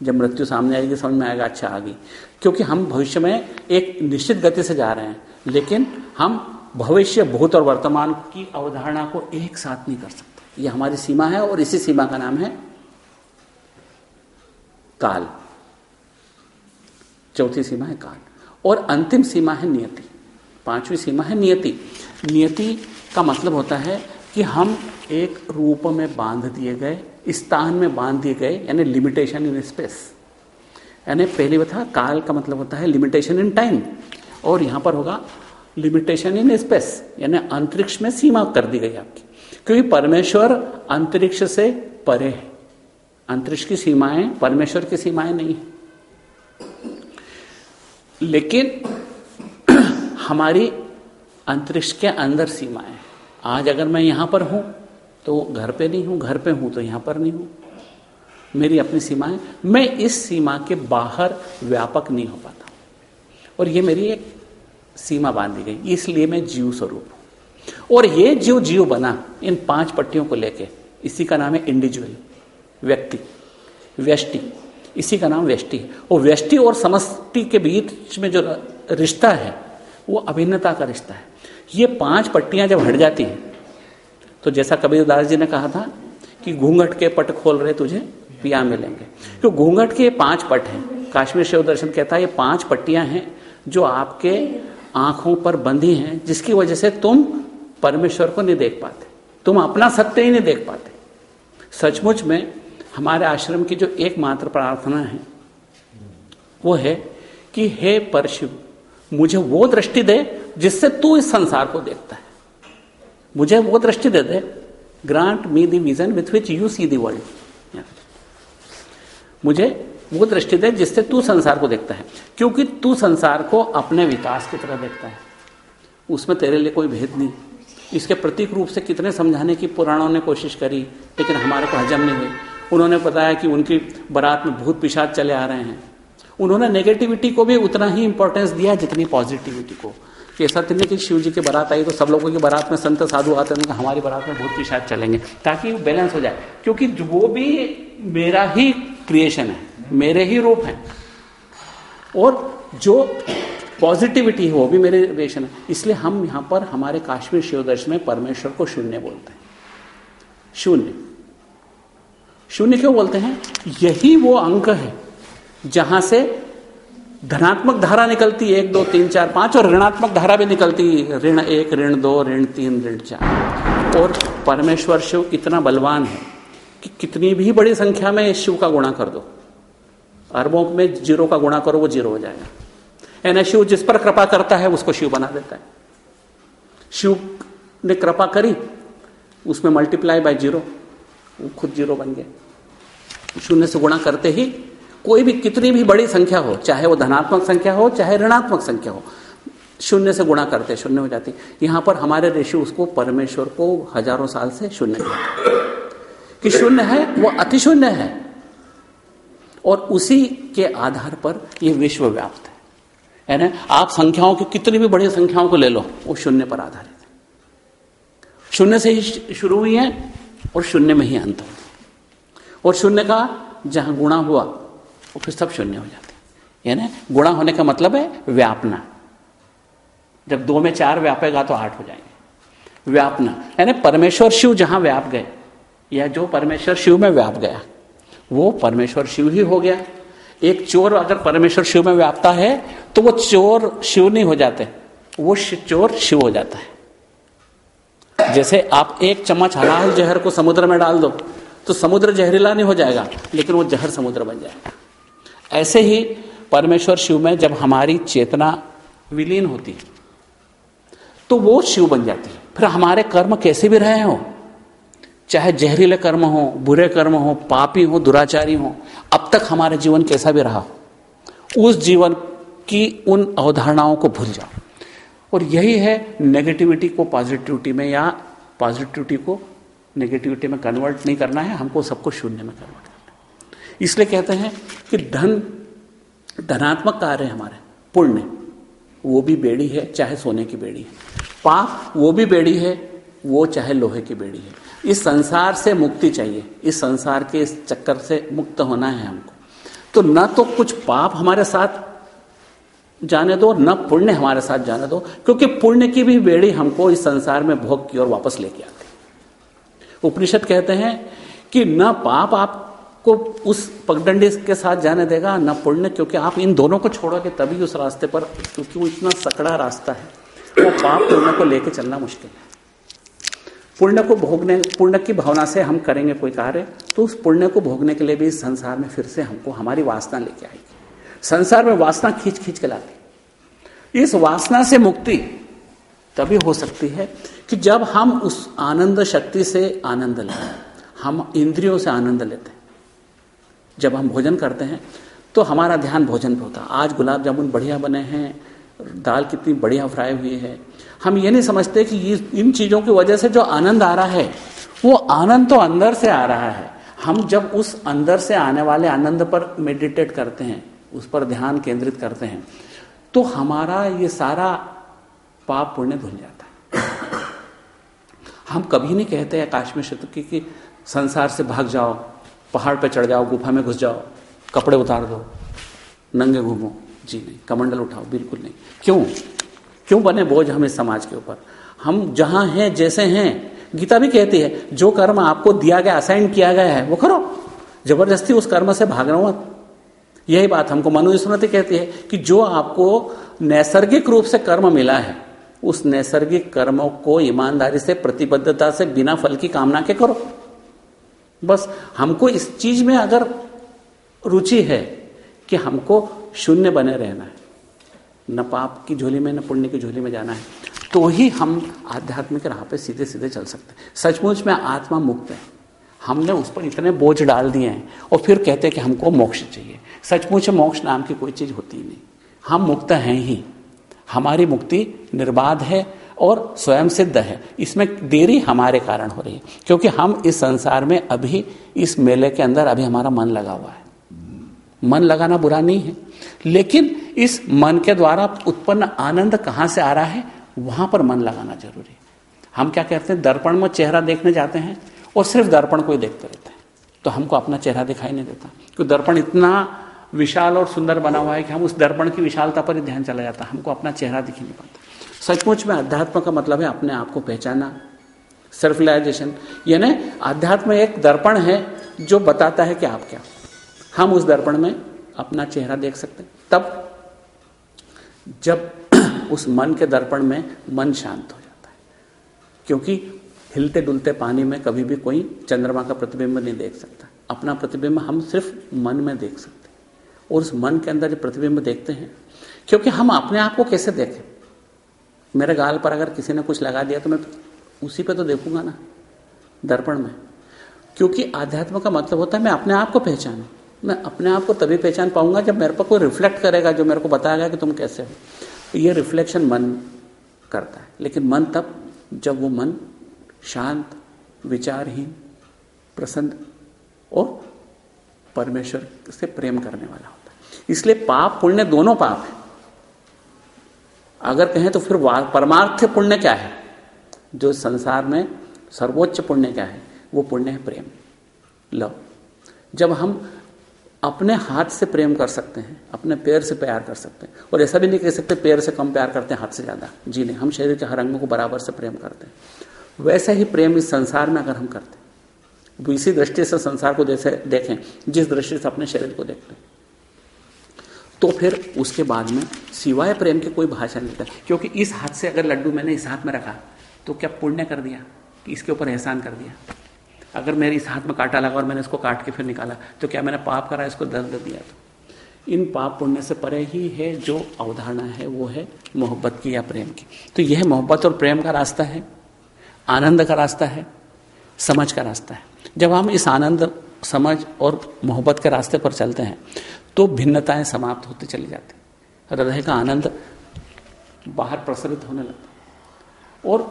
जब मृत्यु सामने आएगी, समझ में आएगा अच्छा आ गई क्योंकि हम भविष्य में एक निश्चित गति से जा रहे हैं, लेकिन हम भविष्य, भूत और वर्तमान की अवधारणा को एक साथ नहीं कर सकते। ये हमारी सीमा है और इसी सीमा का नाम है काल। चौथी सीमा है काल। और अंतिम सीमा है नियति। पांचवी सीमा है नियति। नियति का मतलब होता है कि हम एक रूप में बाँध दिए गए, स्थान में बाँध दिए गए, यानी लिमिटेशन इन स्पेस यानी पहली बता काल का मतलब होता है लिमिटेशन इन टाइम और यहाँ पर होगा लिमिटेशन इन स्पेस यानी अंतरिक्ष में सीमा कर दी गई आपकी। क्योंकि परमेश्वर अंतरिक्ष से परे है। अंतरिक्ष की सीमाएँ, परमेश्वर की सीमाएँ नहीं है। लेकिन हमारी अंतरिक्ष के अंदर सीमाएँ आज अगर मैं यहाँ पर हूँ तो घर पे नहीं हूँ, घर पे हूँ तो यहाँ पर नहीं हूँ। मेरी अपनी सीमाएँ, मैं इस सीमा के बाहर व्यापक नहीं हो पाता। और ये मेरी एक सीमा बांधी गई। इसलिए मैं जीव स्वरूप हूँ। और ये जीव जीव बना इन पाँच पट्टियों को लेके, इसी का नाम है इंडिविजुअल व्यक्ति, व्यष्टि। इसी का नाम व्यष्टि। है और व्यष्टि और समष्टि के बीच में जो रिश्ता है, वो अभिन्नता का रिश्ता है। ये पाँच पट्टियाँ जब हट जाती हैं तो जैसा कबीरदास जी ने कहा था कि घूंघट के पट खोल रहे तुझे, पिया मिलेंगे। क्यों घूंघट के पाँच पट हैं। काश्मीर शिव दर्शन कहता है, ये पाँच पट्टियाँ हैं जो आपके आँखों पर बंधी हैं, जिसकी वजह से तुम परमेश्वर को नहीं देख पाते। तुम अपना सत्य ही नहीं देख पाते। सचमुच में हमारे आश्रम की जो एकमात्र प्रार्थना है, वो है कि हे परशिव मुझे वो दृष्टि दे जिससे तू इस संसार को देखता है। मुझे वो दृष्टि दे दे। Grant me the vision with which you see the world मुझे वो दृष्टि दे जिससे तू संसार को देखता है। क्योंकि तू संसार को अपने विकास की तरह देखता है। उसमें तेरे लिए कोई भेद नहीं। इसके प्रतीक रूप से कितने समझाने की पुराणों ने कोशिश करी, लेकिन हमारे को हजम नहीं हुई। उन्होंने बताया कि उनकी बारात में भूत पिशाच चले आ रहे हैं। उन्होंने नेगेटिविटी को भी उतना ही इंपॉर्टेंस दिया जितनी पॉजिटिविटी को। कि सत्य नहीं कि शिव जी की बारात आई तो सब लोगों की बारात में संत साधु आते हैं हमारी बारात में भूत पिशाच चलेंगे, ताकि बैलेंस हो जाए। क्योंकि वो भी मेरा ही क्रिएशन है। मेरे ही रूप है। और जो पॉजिटिविटी है, वो भी मेरे क्रिएशन है। इसलिए हम यहाँ पर हमारे काश्मीर शिवदर्श में परमेश्वर को शून्य बोलते हैं। शून्य। शून्य क्यों बोलते हैं? यही वो अंक है जहाँ से धनात्मक धारा निकलती एक, दो, तीन, चार, पाँच, और ऋणात्मक धारा भी निकलती ऋण एक, ऋण दो, ऋण तीन, ऋण चार। और परमेश्वर शिव इतना बलवान है कि कितनी भी बड़ी संख्या में शिव का गुणा कर दो। अरबों में ज़ीरो का गुणा करो, वो ज़ीरो हो जाएगा। यानी शिव जिस पर कृपा करता है, उसको शिव बना देता है। शिव ने कृपा करी, उसमें मल्टीप्लाई बाय ज़ीरो वो खुद ज़ीरो बन गए शून्य से गुणा करते ही कोई भी कितनी भी बड़ी संख्या हो, चाहे वो धनात्मक संख्या हो, चाहे ऋणात्मक संख्या हो, शून्य से गुणा करते, शून्य हो जाती। यहाँ पर हमारे ऋषि उसको परमेश्वर को हज़ारों साल से शून्य कि शून्य है, वो अतिशून्य है। और उसी के आधार पर यह विश्व व्याप्त है। यानी आप संख्याओं की, कितनी भी बड़ी संख्याओं को ले लो, वो शून्य पर आधारित है। शून्य से ही शुरू हुई है और शून्य में ही अंत हो। और शून्य का जहाँ गुणा हुआ, वो फिर सब शून्य हो जाते यानी गुणा होने का मतलब है व्यापना। जब दो में चार व्यापेगा तो आठ हो जाएँगे। व्यापना। यानी परमेश्वर शिव जहाँ व्याप गए, या जो परमेश्वर शिव में व्याप गया वो परमेश्वर शिव ही हो गया। एक चोर अगर परमेश्वर शिव में व्यापता है तो वो चोर शिव नहीं हो जाते। वो चोर शिव हो जाता है। जैसे आप एक चम्मच हलाल जहर को समुद्र में डाल दो तो समुद्र जहरीला नहीं हो जाएगा, लेकिन वो जहर समुद्र बन जाएगा। ऐसे ही परमेश्वर शिव में जब हमारी चेतना विलीन होती है तो वो शिव बन जाती है। फिर हमारे कर्म कैसे भी रहे हो चाहे जहरीले कर्म हो, बुरे कर्म हो, पापी हो, दुराचारी हो, अब तक हमारे जीवन कैसा भी रहा, उस जीवन की उन अवधारणाओं को भूल जाओ। और यही है नेगेटिविटी को पॉजिटिविटी में या पॉजिटिविटी को नेगेटिविटी में कन्वर्ट नहीं करना है, हमको सबको शून्य में कन्वर्ट करना है। इसलिए कहते हैं कि धन, धनात्मक कार्य हमारे, पुण्य, वो भी बेड़ी है, चाहे सोने की बेड़ी है। पाप, वो भी बेड़ी है, वो चाहे लोहे की बेड़ी है। इस संसार से मुक्ति चाहिए। इस संसार के इस चक्कर से मुक्त होना है हमको। तो न तो कुछ पाप हमारे साथ जाने दो, न पुण्य हमारे साथ जाने दो, क्योंकि पुण्य की भी बेड़ी हमको इस संसार में भोग की ओर वापस लेके आती उपनिषद कहते हैं कि न पाप आपको उस पगडंडी के साथ जाने देगा, न पुण्य, क्योंकि आप इन दोनों को छोड़ोगे तभी उस रास्ते पर, क्योंकि वो इतना सकड़ा रास्ता है। वो पाप पुण्य को लेके चलना मुश्किल है। पुण्य को भोगने, पुण्य की भावना से हम करेंगे कोई कार्य तो उस पुण्य को भोगने के लिए भी संसार में फिर से हमको हमारी वासना लेके आएगी। संसार में वासना खींच खींच के लाती इस वासना से मुक्ति तभी हो सकती है कि जब हम उस आनंद शक्ति से आनंद लें, हम इंद्रियों से आनंद लेते हैं। जब हम भोजन करते हैं तो हमारा ध्यान भोजन पर होता है। आज गुलाब जामुन बढ़िया बने हैं, दाल कितनी बढ़िया फ्राई हुई है हम ये नहीं समझते कि ये इन चीज़ों की वजह से जो आनंद आ रहा है, वो आनंद तो अंदर से आ रहा है। हम जब उस अंदर से आने वाले आनंद पर मेडिटेट करते हैं, उस पर ध्यान केंद्रित करते हैं तो हमारा ये सारा पाप पुण्य धुल जाता है। हम कभी नहीं कहते आकाश में क्षेत्र की कि संसार से भाग जाओ, पहाड़ पे चढ़ जाओ, गुफा में घुस जाओ, कपड़े उतार दो, नंगे घूमो। जी नहीं, कमंडल उठाओ, बिल्कुल नहीं। क्यों? क्यों बने बोझ हमें समाज के ऊपर? हम जहाँ हैं, जैसे हैं, गीता भी कहती है, जो कर्म आपको दिया गया असाइन किया गया है, वो करो। ज़बरदस्ती उस कर्म से भाग रहा मत। यही बात हमको मनुस्मृति कहती है कि जो आपको नैसर्गिक रूप से कर्म मिला है, उस नैसर्गिक कर्मों को ईमानदारी से, प्रतिबद्धता से, बिना फल की कामना के करो। बस हमको इस चीज़ में अगर रुचि है कि हमको शून्य बने रहना है। न पाप की झोली में, न पुण्य की झोली में जाना है। तो ही हम आध्यात्मिक राह पे सीधे सीधे चल सकते हैं। सचमुच में आत्मा मुक्त है। हमने उस पर इतने बोझ डाल दिए हैं और फिर कहते हैं कि हमको मोक्ष चाहिए। सचमुच मोक्ष नाम की कोई चीज़ होती ही नहीं। हम मुक्त हैं ही। हमारी मुक्ति निर्बाध है और स्वयं सिद्ध है। इसमें देरी हमारे कारण हो रही है। क्योंकि हम इस संसार में अभी, इस मेले के अंदर अभी हमारा मन लगा हुआ है। मन लगाना बुरा नहीं है। लेकिन इस मन के द्वारा उत्पन्न आनंद कहाँ से आ रहा है? वहाँ पर मन लगाना ज़रूरी है। हम क्या कहते हैं? दर्पण में चेहरा देखने जाते हैं और सिर्फ़ दर्पण को ही देखते रहते हैं। तो हमको अपना चेहरा दिखाई नहीं देता। क्योंकि दर्पण इतना विशाल और सुंदर बना हुआ है कि हम उस दर्पण की विशालता पर ही ध्यान चला जाता है। हमको अपना चेहरा दिख नहीं पाता। सचमुच में अध्यात्म का मतलब है अपने आप को पहचाना। सेल्फ रिलाइजेशन यानी अध्यात्म एक दर्पण है जो बताता है कि आप क्या हम उस दर्पण में अपना चेहरा देख सकते हैं। तब जब उस मन के दर्पण में मन शांत हो जाता है। क्योंकि हिलते डुलते पानी में कभी भी कोई चंद्रमा का प्रतिबिंब नहीं देख सकता। अपना प्रतिबिंब हम सिर्फ़ मन में देख सकते हैं। और उस मन के अंदर जो प्रतिबिंब देखते हैं, क्योंकि हम अपने आप को कैसे देखें? मेरे गाल पर अगर किसी ने कुछ लगा दिया तो मैं उसी पे तो देखूँगा ना, दर्पण में। क्योंकि आध्यात्म का मतलब होता है मैं अपने आप को पहचानू। मैं अपने आप को तभी पहचान पाऊँगा जब मेरे पर कोई रिफ्लेक्ट करेगा जो मेरे को बताएगा कि तुम कैसे हो। तो ये रिफ्लेक्शन मन करता है। लेकिन मन तब, जब वो मन शांत, विचारहीन, प्रसन्न और परमेश्वर से प्रेम करने वाला होता है। इसलिए पाप, पुण्य दोनों पाप है। अगर कहें तो फिर परमार्थ पुण्य क्या है? जो संसार में सर्वोच्च पुण्य क्या है? वो पुण्य है प्रेम। लव जब हम अपने हाथ से प्रेम कर सकते हैं, अपने पैर से प्यार कर सकते हैं। और ऐसा भी नहीं कह सकते पैर से कम प्यार करते हैं, हाथ से ज़्यादा। जी नहीं, हम शरीर के हर अंगों को बराबर से प्रेम करते हैं। वैसे ही प्रेम इस संसार में अगर हम करते हैं इसी दृष्टि से संसार को जैसे देखें, जिस दृष्टि से अपने शरीर को देखते हैं तो फिर उसके बाद में सिवाय प्रेम की कोई भाषा नहीं करती क्योंकि इस हाथ से अगर लड्डू मैंने इस हाथ में रखा तो क्या पुण्य कर दिया? कि इसके ऊपर एहसान कर दिया? अगर मेरे इस हाथ में कांटा लगा और मैंने इसको काट के फिर निकाला तो क्या मैंने पाप करा, इसको दर्द दिया? तो इन पाप पुण्य से परे ही है जो अवधारणा है, वो है मोहब्बत की या प्रेम की। तो यह मोहब्बत और प्रेम का रास्ता है, आनंद का रास्ता है, समझ का रास्ता है। जब हम इस आनंद, समझ और मोहब्बत के रास्ते पर चलते हैं तो भिन्नताएँ समाप्त होती चली जाती हृदय का आनंद बाहर प्रसरित होने लगता और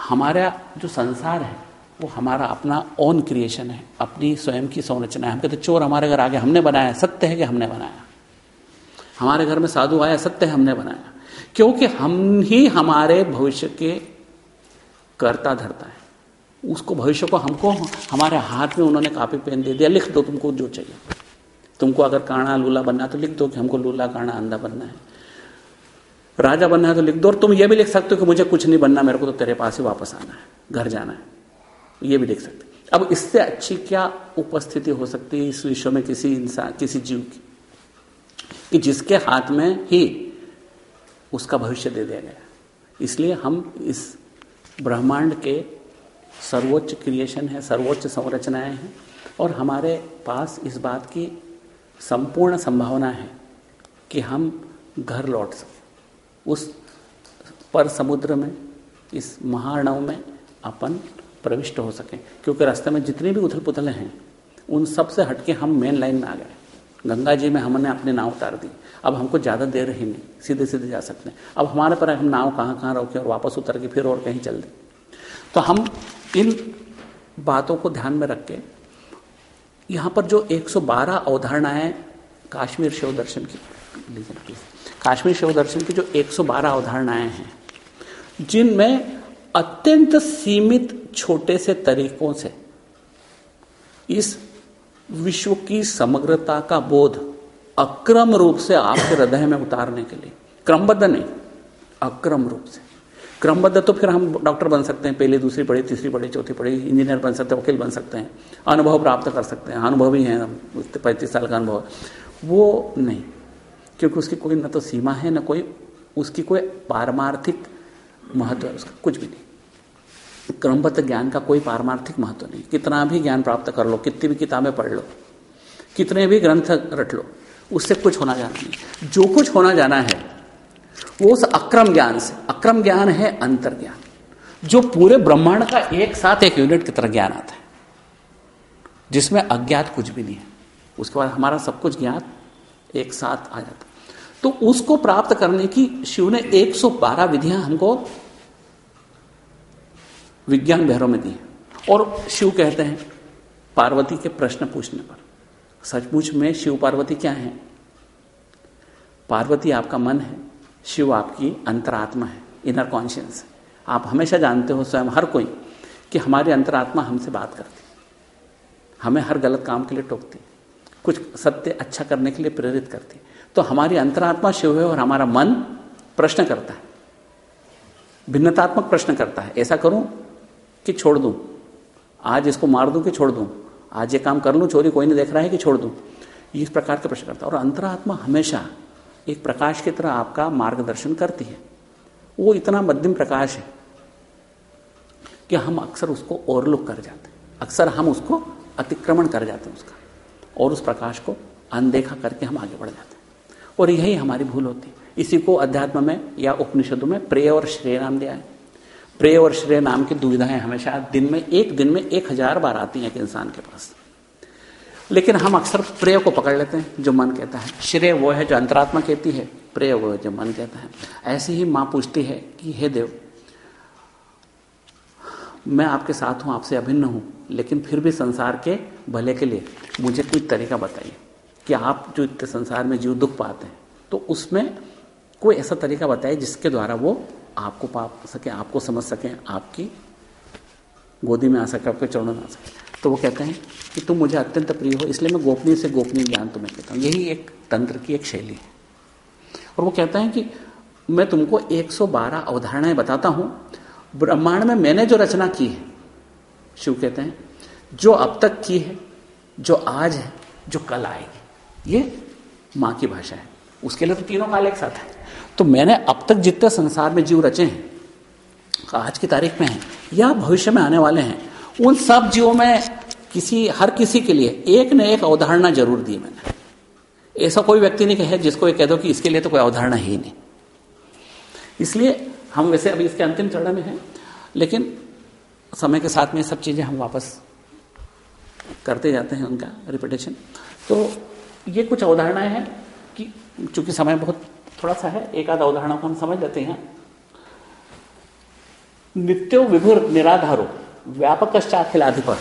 हमारा जो संसार है वो हमारा अपना ओन क्रिएशन है, अपनी स्वयं की संरचना है। हम कहते चोर हमारे घर आगे हमने बनाया, सत्य है कि हमने बनाया। हमारे घर में साधु आया, सत्य है, हमने बनाया। क्योंकि हम ही हमारे भविष्य के करता धरता है। उसको भविष्य को हमको, हमारे हाथ में उन्होंने कापी पेन दे दिया, लिख दो तुमको जो चाहिए। तुमको अगर काना लूला बनना है तो लिख दो कि हमको लूला काना अंधा बनना है। राजा बनना है तो लिख दो और तुम ये भी लिख सकते हो कि मुझे कुछ नहीं बनना, मेरे को तो तेरे पास ही वापस आना है, घर जाना है। ये भी देख सकते अब इससे अच्छी क्या उपस्थिति हो सकती है इस विश्व में किसी इंसान, किसी जीव की? कि जिसके हाथ में ही उसका भविष्य दे दिया गया। इसलिए हम इस ब्रह्मांड के सर्वोच्च क्रिएशन है, सर्वोच्च संरचनाएँ हैं और हमारे पास इस बात की संपूर्ण संभावना है कि हम घर लौट सकें। उस पर समुद्र में, इस महाणव में अपन प्रविष्ट हो सकें। क्योंकि रास्ते में जितने भी उथल पुथल हैं, उन सबसे हटके हम मेन लाइन में आ गए। गंगा जी में हमने अपनी नाव उतार दी। अब हमको ज़्यादा देर ही नहीं। सीधे सीधे जा सकते हैं। अब हमारे पर हम नाव कहाँ कहाँ रोके और वापस उतर के फिर और कहीं चल दें। तो हम इन बातों को ध्यान में रख के यहाँ पर जो 112 अवधारणाएँ काश्मीर शिव दर्शन की काश्मीर शिव दर्शन की जो 112 अवधारणाएँ हैं, जिनमें अत्यंत सीमित छोटे से तरीकों से इस विश्व की समग्रता का बोध अक्रम रूप से आपके हृदय में उतारने के लिए। क्रमबद्ध नहीं, अक्रम रूप से। क्रमबद्ध तो फिर हम डॉक्टर बन सकते हैं, पहले, दूसरी, पढ़ी, तीसरी, पढ़ी, चौथी, पढ़ी, इंजीनियर बन सकते हैं, वकील बन सकते हैं, अनुभव प्राप्त कर सकते हैं, अनुभवी हैं पैंतीस साल का अनुभव। वो नहीं, क्योंकि उसकी कोई न तो सीमा है, न कोई, उसकी कोई पारमार्थिक महत्व है उसका, कुछ भी नहीं। क्रमबद्ध ज्ञान का कोई पारमार्थिक महत्व नहीं। कितना भी ज्ञान प्राप्त कर लो, कितनी भी किताबें पढ़ लो, कितने भी ग्रंथ रट लो, उससे कुछ होना जाना नहीं। जो कुछ होना जाना है, वो उस अक्रम ज्ञान से, अक्रम ज्ञान है अंतर ज्ञान। जो पूरे ब्रह्मांड का एक साथ एक यूनिट की तरह ज्ञान आता है, जिसमें अज्ञात कुछ भी नहीं है, उसके बाद हमारा सब कुछ ज्ञात एक साथ आ जाता तो उसको प्राप्त करने की शिव ने 112 विधियाँ हमको विज्ञान भैरव में दी। और शिव कहते हैं, पार्वती के प्रश्न पूछने पर, सचमुच में शिव पार्वती क्या है? पार्वती आपका मन है, शिव आपकी अंतरात्मा है इनर कॉन्शियस है। आप हमेशा जानते हो स्वयं हर कोई कि हमारी अंतरात्मा हमसे बात करती हमें हर गलत काम के लिए टोकती कुछ सत्य अच्छा करने के लिए प्रेरित करती तो हमारी अंतरात्मा शिव है और हमारा मन प्रश्न करता है। भिन्नतात्मक प्रश्न करता है। ऐसा करूँ कि छोड़ दूँ? आज इसको मार दूँ कि छोड़ दूँ? आज ये काम कर लूँ, चोरी कोई नहीं देख रहा है कि छोड़ दूँ? इस प्रकार के प्रश्न करता है। और अंतरात्मा हमेशा एक प्रकाश की तरह आपका मार्गदर्शन करती है। वो इतना मध्यम प्रकाश है कि हम अक्सर उसको ओवरलुक कर जाते हैं। अक्सर हम उसको अतिक्रमण कर जाते हैं उसका। और उस प्रकाश को अनदेखा करके हम आगे बढ़ जाते हैं। और यही हमारी भूल होती है। इसी को अध्यात्म में या उपनिषदों में प्रेय और श्रेय नाम दिया है। प्रेय और श्रेय नाम की दुविधाएँ हमेशा। दिन में, एक दिन में एक हज़ार बार आती हैं एक इंसान के पास। लेकिन हम अक्सर प्रेय को पकड़ लेते हैं, जो मन कहता है। श्रेय वो है जो अंतरात्मा कहती है, प्रेय वो है जो मन कहता है। ऐसी ही माँ पूछती है कि, हे देव, मैं आपके साथ हूँ, आपसे अभिन्न हूँ, लेकिन फिर भी संसार के भले के लिए मुझे कोई तरीका बताइए कि आप जो इतने संसार में जीव दुख पाते हैं तो उसमें कोई ऐसा तरीका बताइए जिसके द्वारा वो आपको पा सके, आपको समझ सकें, आपकी गोदी में आ सके, आपके चरणों में आ सके। तो वो कहते हैं कि तुम मुझे अत्यंत प्रिय हो, इसलिए मैं गोपनीय से गोपनीय ज्ञान तुम्हें कहता हूँ। यही एक तंत्र की एक शैली है। और वो कहता है कि मैं तुमको 112 अवधारणाएँ बताता हूँ। ब्रह्मांड में मैंने जो रचना की है, शिव कहते हैं, जो अब तक की है, जो आज है, जो कल आएगी, ये माँ की भाषा है। उसके लिए तो तीनों काल एक साथ है। तो मैंने अब तक जितने संसार में जीव रचे हैं, आज की तारीख में हैं, या भविष्य में आने वाले हैं, उन सब जीवों में किसी, हर किसी के लिए एक न एक अवधारणा ज़रूर दी मैंने। ऐसा कोई व्यक्ति नहीं कहे जिसको ये कह दो कि इसके लिए तो कोई अवधारणा ही नहीं। इसलिए हम वैसे अभी इसके अंतिम चरण में हैं, लेकिन समय के साथ में सब चीज़ें हम वापस करते जाते हैं उनका रिपीटेशन तो ये कुछ अवधारणाएँ हैं कि चूँकि समय बहुत थोड़ा सा है, एक आधा उदाहरण को हम समझ लेते हैं। नित्यो विभुर निराधारो व्यापक अखिलाधिपत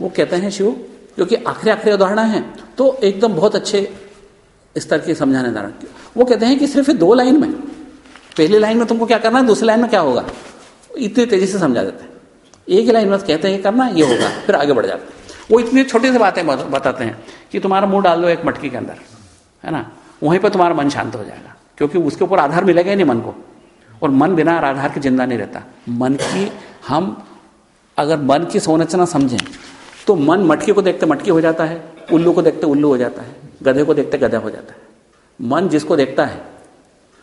वो कहते हैं, शिव, क्योंकि आखिरी आखिरी उदाहरण है तो एकदम बहुत अच्छे स्तर के समझाने उदाहरण वो कहते हैं कि सिर्फ़ दो लाइन में, पहली लाइन में तुमको क्या करना है, दूसरी लाइन में क्या होगा? इतनी तेज़ी से समझा देते हैं। एक ही लाइन में कहते हैं, करना, ये होगा, फिर आगे बढ़ जाते हैं। वो इतनी छोटी सी बातें, बताते हैं कि तुम्हारा मुँह डाल दो एक मटकी के अंदर, है ना? वहीं पर तुम्हारा मन शांत हो जाएगा, क्योंकि उसके ऊपर आधार मिलेगा ही नहीं मन को। और मन बिना आधार के ज़िंदा नहीं रहता। मन की हम अगर मन की संरचना समझें तो मन मटके को देखते मटकी हो जाता है, उल्लू को देखते उल्लू हो जाता है, गधे को देखते गधा हो जाता है। मन जिसको देखता है,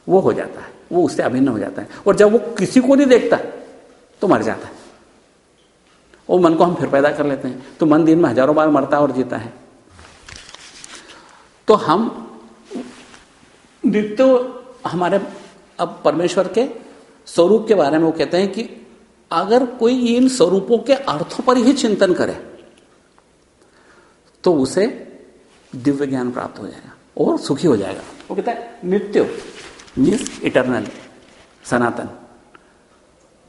वो हो जाता है, वो उससे अभिन्न हो जाता है। और जब वो किसी को नहीं देखता तो मर जाता है। वो मन को हम फिर पैदा कर लेते हैं। तो मन दिन में हज़ारों बार मरता और जीता है। तो हम नित्य हमारे, अब परमेश्वर के स्वरूप के बारे में वो कहते हैं कि अगर कोई इन स्वरूपों के अर्थों पर ही चिंतन करे तो उसे दिव्य ज्ञान प्राप्त हो जाएगा और सुखी हो जाएगा। वो कहता है नित्य मीन्स इटरनल सनातन।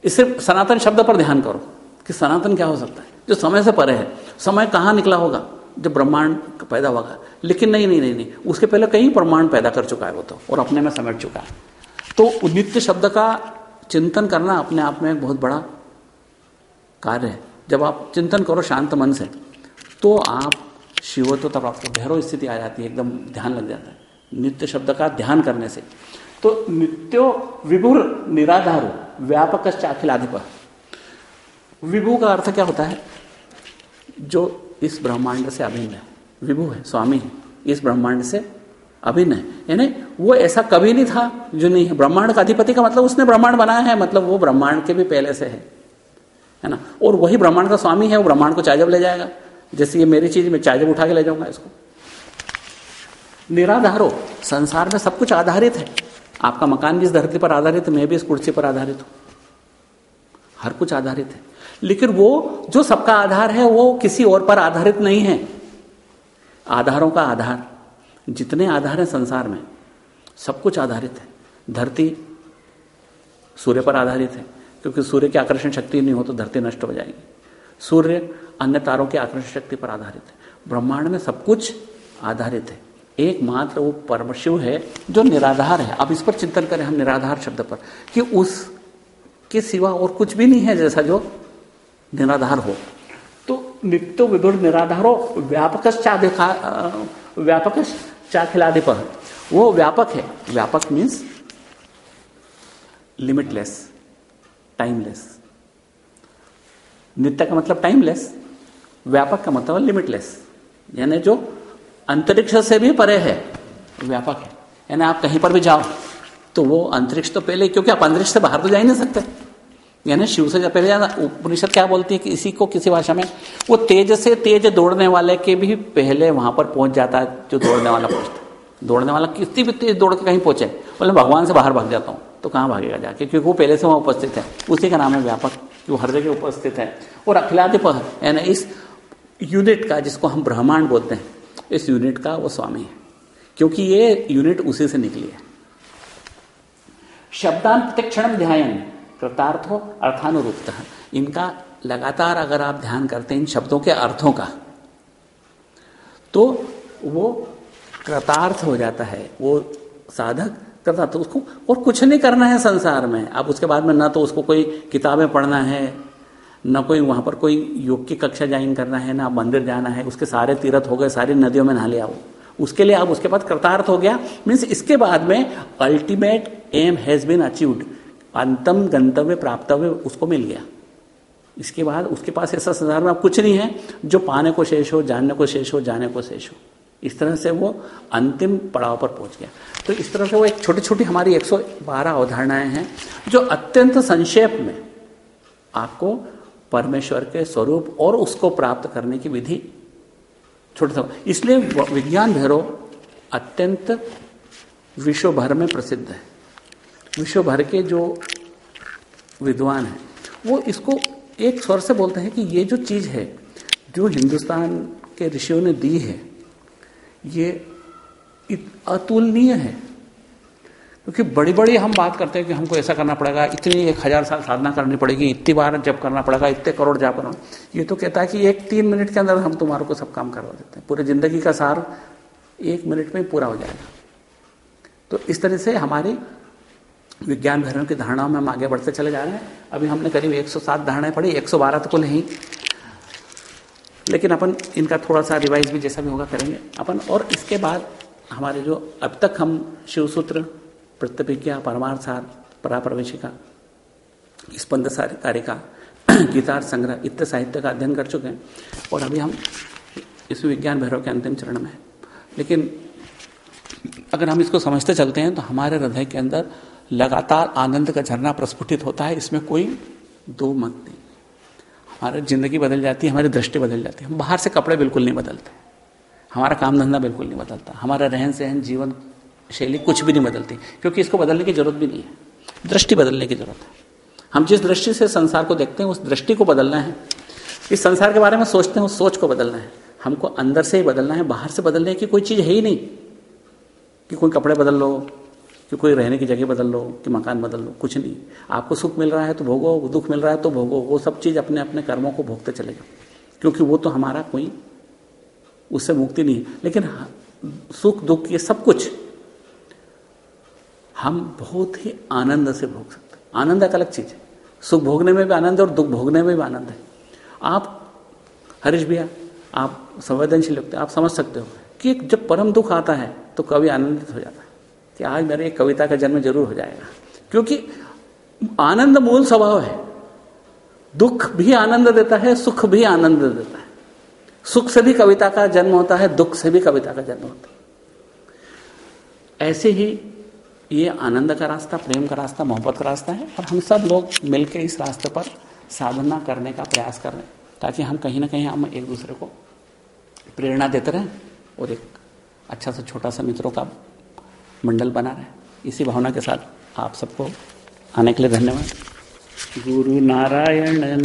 इससे सनातन शब्द पर ध्यान करो कि सनातन क्या हो सकता है? जो समय से परे है, समय कहाँ निकला होगा? जब ब्रह्मांड पैदा होगा लेकिन नहीं नहीं नहीं नहीं। उसके पहले कई ब्रह्मांड पैदा कर चुका है वो तो और अपने में समेट चुका है। तो नित्य शब्द का चिंतन करना अपने आप में एक बहुत बड़ा कार्य है। जब आप चिंतन करो शांत मन से तो आप शिवत्व तक आपको भैरव स्थिति आ जाती है, एकदम ध्यान लग जाता है। नित्य शब्द का ध्यान करने से। तो नित्यो विभुर निराधारो व्यापक चाखिलाधिप विभु का अर्थ क्या होता है? जो इस ब्रह्मांड से अभिन्न है। विभु है, स्वामी है। इस ब्रह्मांड से अभिन्न है। यानी वो ऐसा कभी नहीं था जो नहीं है। ब्रह्मांड का अधिपति का मतलब उसने ब्रह्मांड बनाया है मतलब वो ब्रह्मांड के भी पहले से है। है ना? और वही ब्रह्मांड का स्वामी है, वो ब्रह्मांड को चाहे जब ले जाएगा। जैसे ये मेरी चीज़, में चाहे जब उठा के ले जाऊँगा इसको। निराधारो, संसार में सब कुछ आधारित है। आपका मकान भी इस धरती पर आधारित है मैं भी इस कुर्सी पर आधारित हूँ। हर कुछ आधारित है। लेकिन वो, जो सबका आधार है, वो किसी और पर आधारित नहीं है। आधारों का आधार, जितने आधार हैं संसार में, सब कुछ आधारित है। धरती सूर्य पर आधारित है, क्योंकि सूर्य की आकर्षण शक्ति नहीं हो तो धरती नष्ट हो जाएगी। सूर्य अन्य तारों की आकर्षण शक्ति पर आधारित है। ब्रह्मांड में सब कुछ आधारित है। एकमात्र वो परम शिव है, जो निराधार है। अब इस पर चिंतन करें हम निराधार शब्द पर, कि उस के सिवा और कुछ भी नहीं है जैसा जो निराधार हो। तो नित्य विदुर निराधारो व्यापक व्यापक चाखिलाधिप वो व्यापक है। व्यापक मीन्स लिमिटलेस टाइमलेस नित्य का मतलब टाइमलेस व्यापक का मतलब लिमिटलेस यानी जो अंतरिक्ष से भी परे है, व्यापक है। यानी आप कहीं पर भी जाओ तो वो अंतरिक्ष तो पहले, क्योंकि आप अंतरिक्ष से बाहर तो जा ही नहीं सकते। यानी शिव से पहले उपनिषद क्या बोलती है कि इसी को किसी भाषा में? वो तेज से तेज दौड़ने वाले के भी पहले वहाँ पर पहुँच जाता है, जो दौड़ने वाला पहुँचता दौड़ने वाला कितनी भी तेज दौड़ के कहीं पहुँचे, बोले, भगवान से बाहर भाग जाता हूँ। तो कहाँ भागेगा जाके? क्योंकि वो पहले से वहाँ उपस्थित है। उसी का नाम है व्यापक वो हर जगह उपस्थित है। और अखिलाधिपद यानी इस यूनिट का, जिसको हम ब्रह्मांड बोलते हैं, इस यूनिट का वो स्वामी है। क्योंकि ये यूनिट उसी से निकली है। शब्दांत प्रतिक्षण ध्यान कृतार्थो अर्थानुरूपता इनका लगातार अगर आप ध्यान करते हैं इन शब्दों के अर्थों का तो वो कृतार्थ हो जाता है, वो साधक करता तो उसको और कुछ नहीं करना है संसार में। अब उसके बाद में ना तो उसको कोई किताबें पढ़ना है, न कोई वहाँ पर कोई योग की कक्षा ज्वाइन करना है, ना मंदिर जाना है, उसके सारे तीर्थ हो गए, सारी नदियों में नहा लिया वो। उसके लिए अब उसके बाद कृतार्थ हो गया, मीन्स इसके बाद में ultimate aim has been achieved अंतम गंतव्य प्राप्तव्य उसको मिल गया। इसके बाद उसके पास ऐसा संसार में अब कुछ नहीं है, जो पाने को शेष हो, जानने को शेष हो, जाने को शेष हो। इस तरह से वो अंतिम पड़ाव पर पहुँच गया। तो इस तरह से वो एक छोटी छोटी हमारी 112 अवधारणाएँ हैं, जो अत्यंत संक्षेप में आपको परमेश्वर के स्वरूप और उसको प्राप्त करने की विधि छोटे इसलिए विज्ञान भैरव अत्यंत विश्व भर में प्रसिद्ध है। विश्व भर के जो विद्वान हैं, वो इसको एक स्वर से बोलते हैं कि ये जो चीज़ है, जो हिंदुस्तान के ऋषियों ने दी है, ये अतुलनीय है। क्योंकि बड़ी बड़ी हम बात करते हैं कि हमको ऐसा करना पड़ेगा, इतनी एक हज़ार साल साधना करनी पड़ेगी, इतनी बार जब करना पड़ेगा, इतने करोड़ जाप करना ये तो कहता है कि एक तीन मिनट के अंदर हम तुम्हारों को सब काम करवा देते हैं। पूरी ज़िंदगी का सार एक मिनट में पूरा हो जाएगा। तो इस तरह से हमारी विज्ञान भैरव की धारणाओं में हम आगे बढ़ते चले जा रहे हैं। अभी हमने करीब 107 धारणाएँ पढ़ी 112 तो कुल नहीं। लेकिन अपन इनका थोड़ा सा रिवाइज भी जैसा भी होगा करेंगे। अपन और इसके बाद हमारे जो अब तक हम शिवसूत्र प्रत्यभिज्ञा परमार्थार पराप्रवेशिका स्पंद कारिका गीतार संग्रह इत्य साहित्य का अध्ययन कर चुके हैं और अभी हम इस विज्ञान भैरव के अंतिम चरण में हैं। लेकिन अगर हम इसको समझते चलते हैं तो हमारे हृदय के अंदर लगातार आनंद का झरना प्रस्फुटित होता है, इसमें कोई दो मत नहीं। हमारी ज़िंदगी बदल जाती है, हमारी दृष्टि बदल जाती है। हम बाहर से कपड़े बिल्कुल नहीं बदलते। हमारा काम धंधा बिल्कुल नहीं बदलता। हमारा रहन सहन, जीवन शैली कुछ भी नहीं बदलती, क्योंकि इसको बदलने की ज़रूरत भी नहीं है। दृष्टि बदलने की ज़रूरत है। हम जिस दृष्टि से संसार को देखते हैं, उस दृष्टि को बदलना है। इस संसार के बारे में सोचते हैं, उस सोच को बदलना है। हमको अंदर से ही बदलना है, बाहर से बदलने की कोई चीज़ है ही नहीं कि कोई कपड़े बदल लो कि कोई रहने की जगह बदल लो, कि मकान बदल लो, कुछ नहीं। आपको सुख मिल रहा है तो भोगो, दुख मिल रहा है तो भोगो। वो सब चीज़ अपने अपने कर्मों को भोगते चले जाओ। क्योंकि वो तो हमारा कोई, उससे मुक्ति नहीं है। लेकिन सुख, दुख, ये सब कुछ हम बहुत ही आनंद से भोग सकते आनंद एक अलग चीज़ है। सुख भोगने में भी आनंद है और दुख भोगने में भी आनंद है। आप, हरीश भैया, आप संवेदनशील लगते आप समझ सकते हो कि जब परम दुख आता है तो कभी आनंदित हो जाता है। कि आज मेरे एक कविता का जन्म ज़रूर हो जाएगा। क्योंकि आनंद मूल स्वभाव है। दुख भी आनंद देता है, सुख भी आनंद देता है। सुख से भी कविता का जन्म होता है, दुख से भी कविता का जन्म होता है। ऐसे ही ये आनंद का रास्ता, प्रेम का रास्ता, मोहब्बत का रास्ता है। और हम सब लोग मिलकर इस रास्ते पर साधना करने का प्रयास कर रहे हैं, ताकि हम कहीं ना कहीं हम एक दूसरे को प्रेरणा देते रहें। और एक अच्छा सा छोटा सा मित्रों का मंडल बना रहे इसी भावना के साथ आप सबको आने के लिए धन्यवाद। गुरु नारायण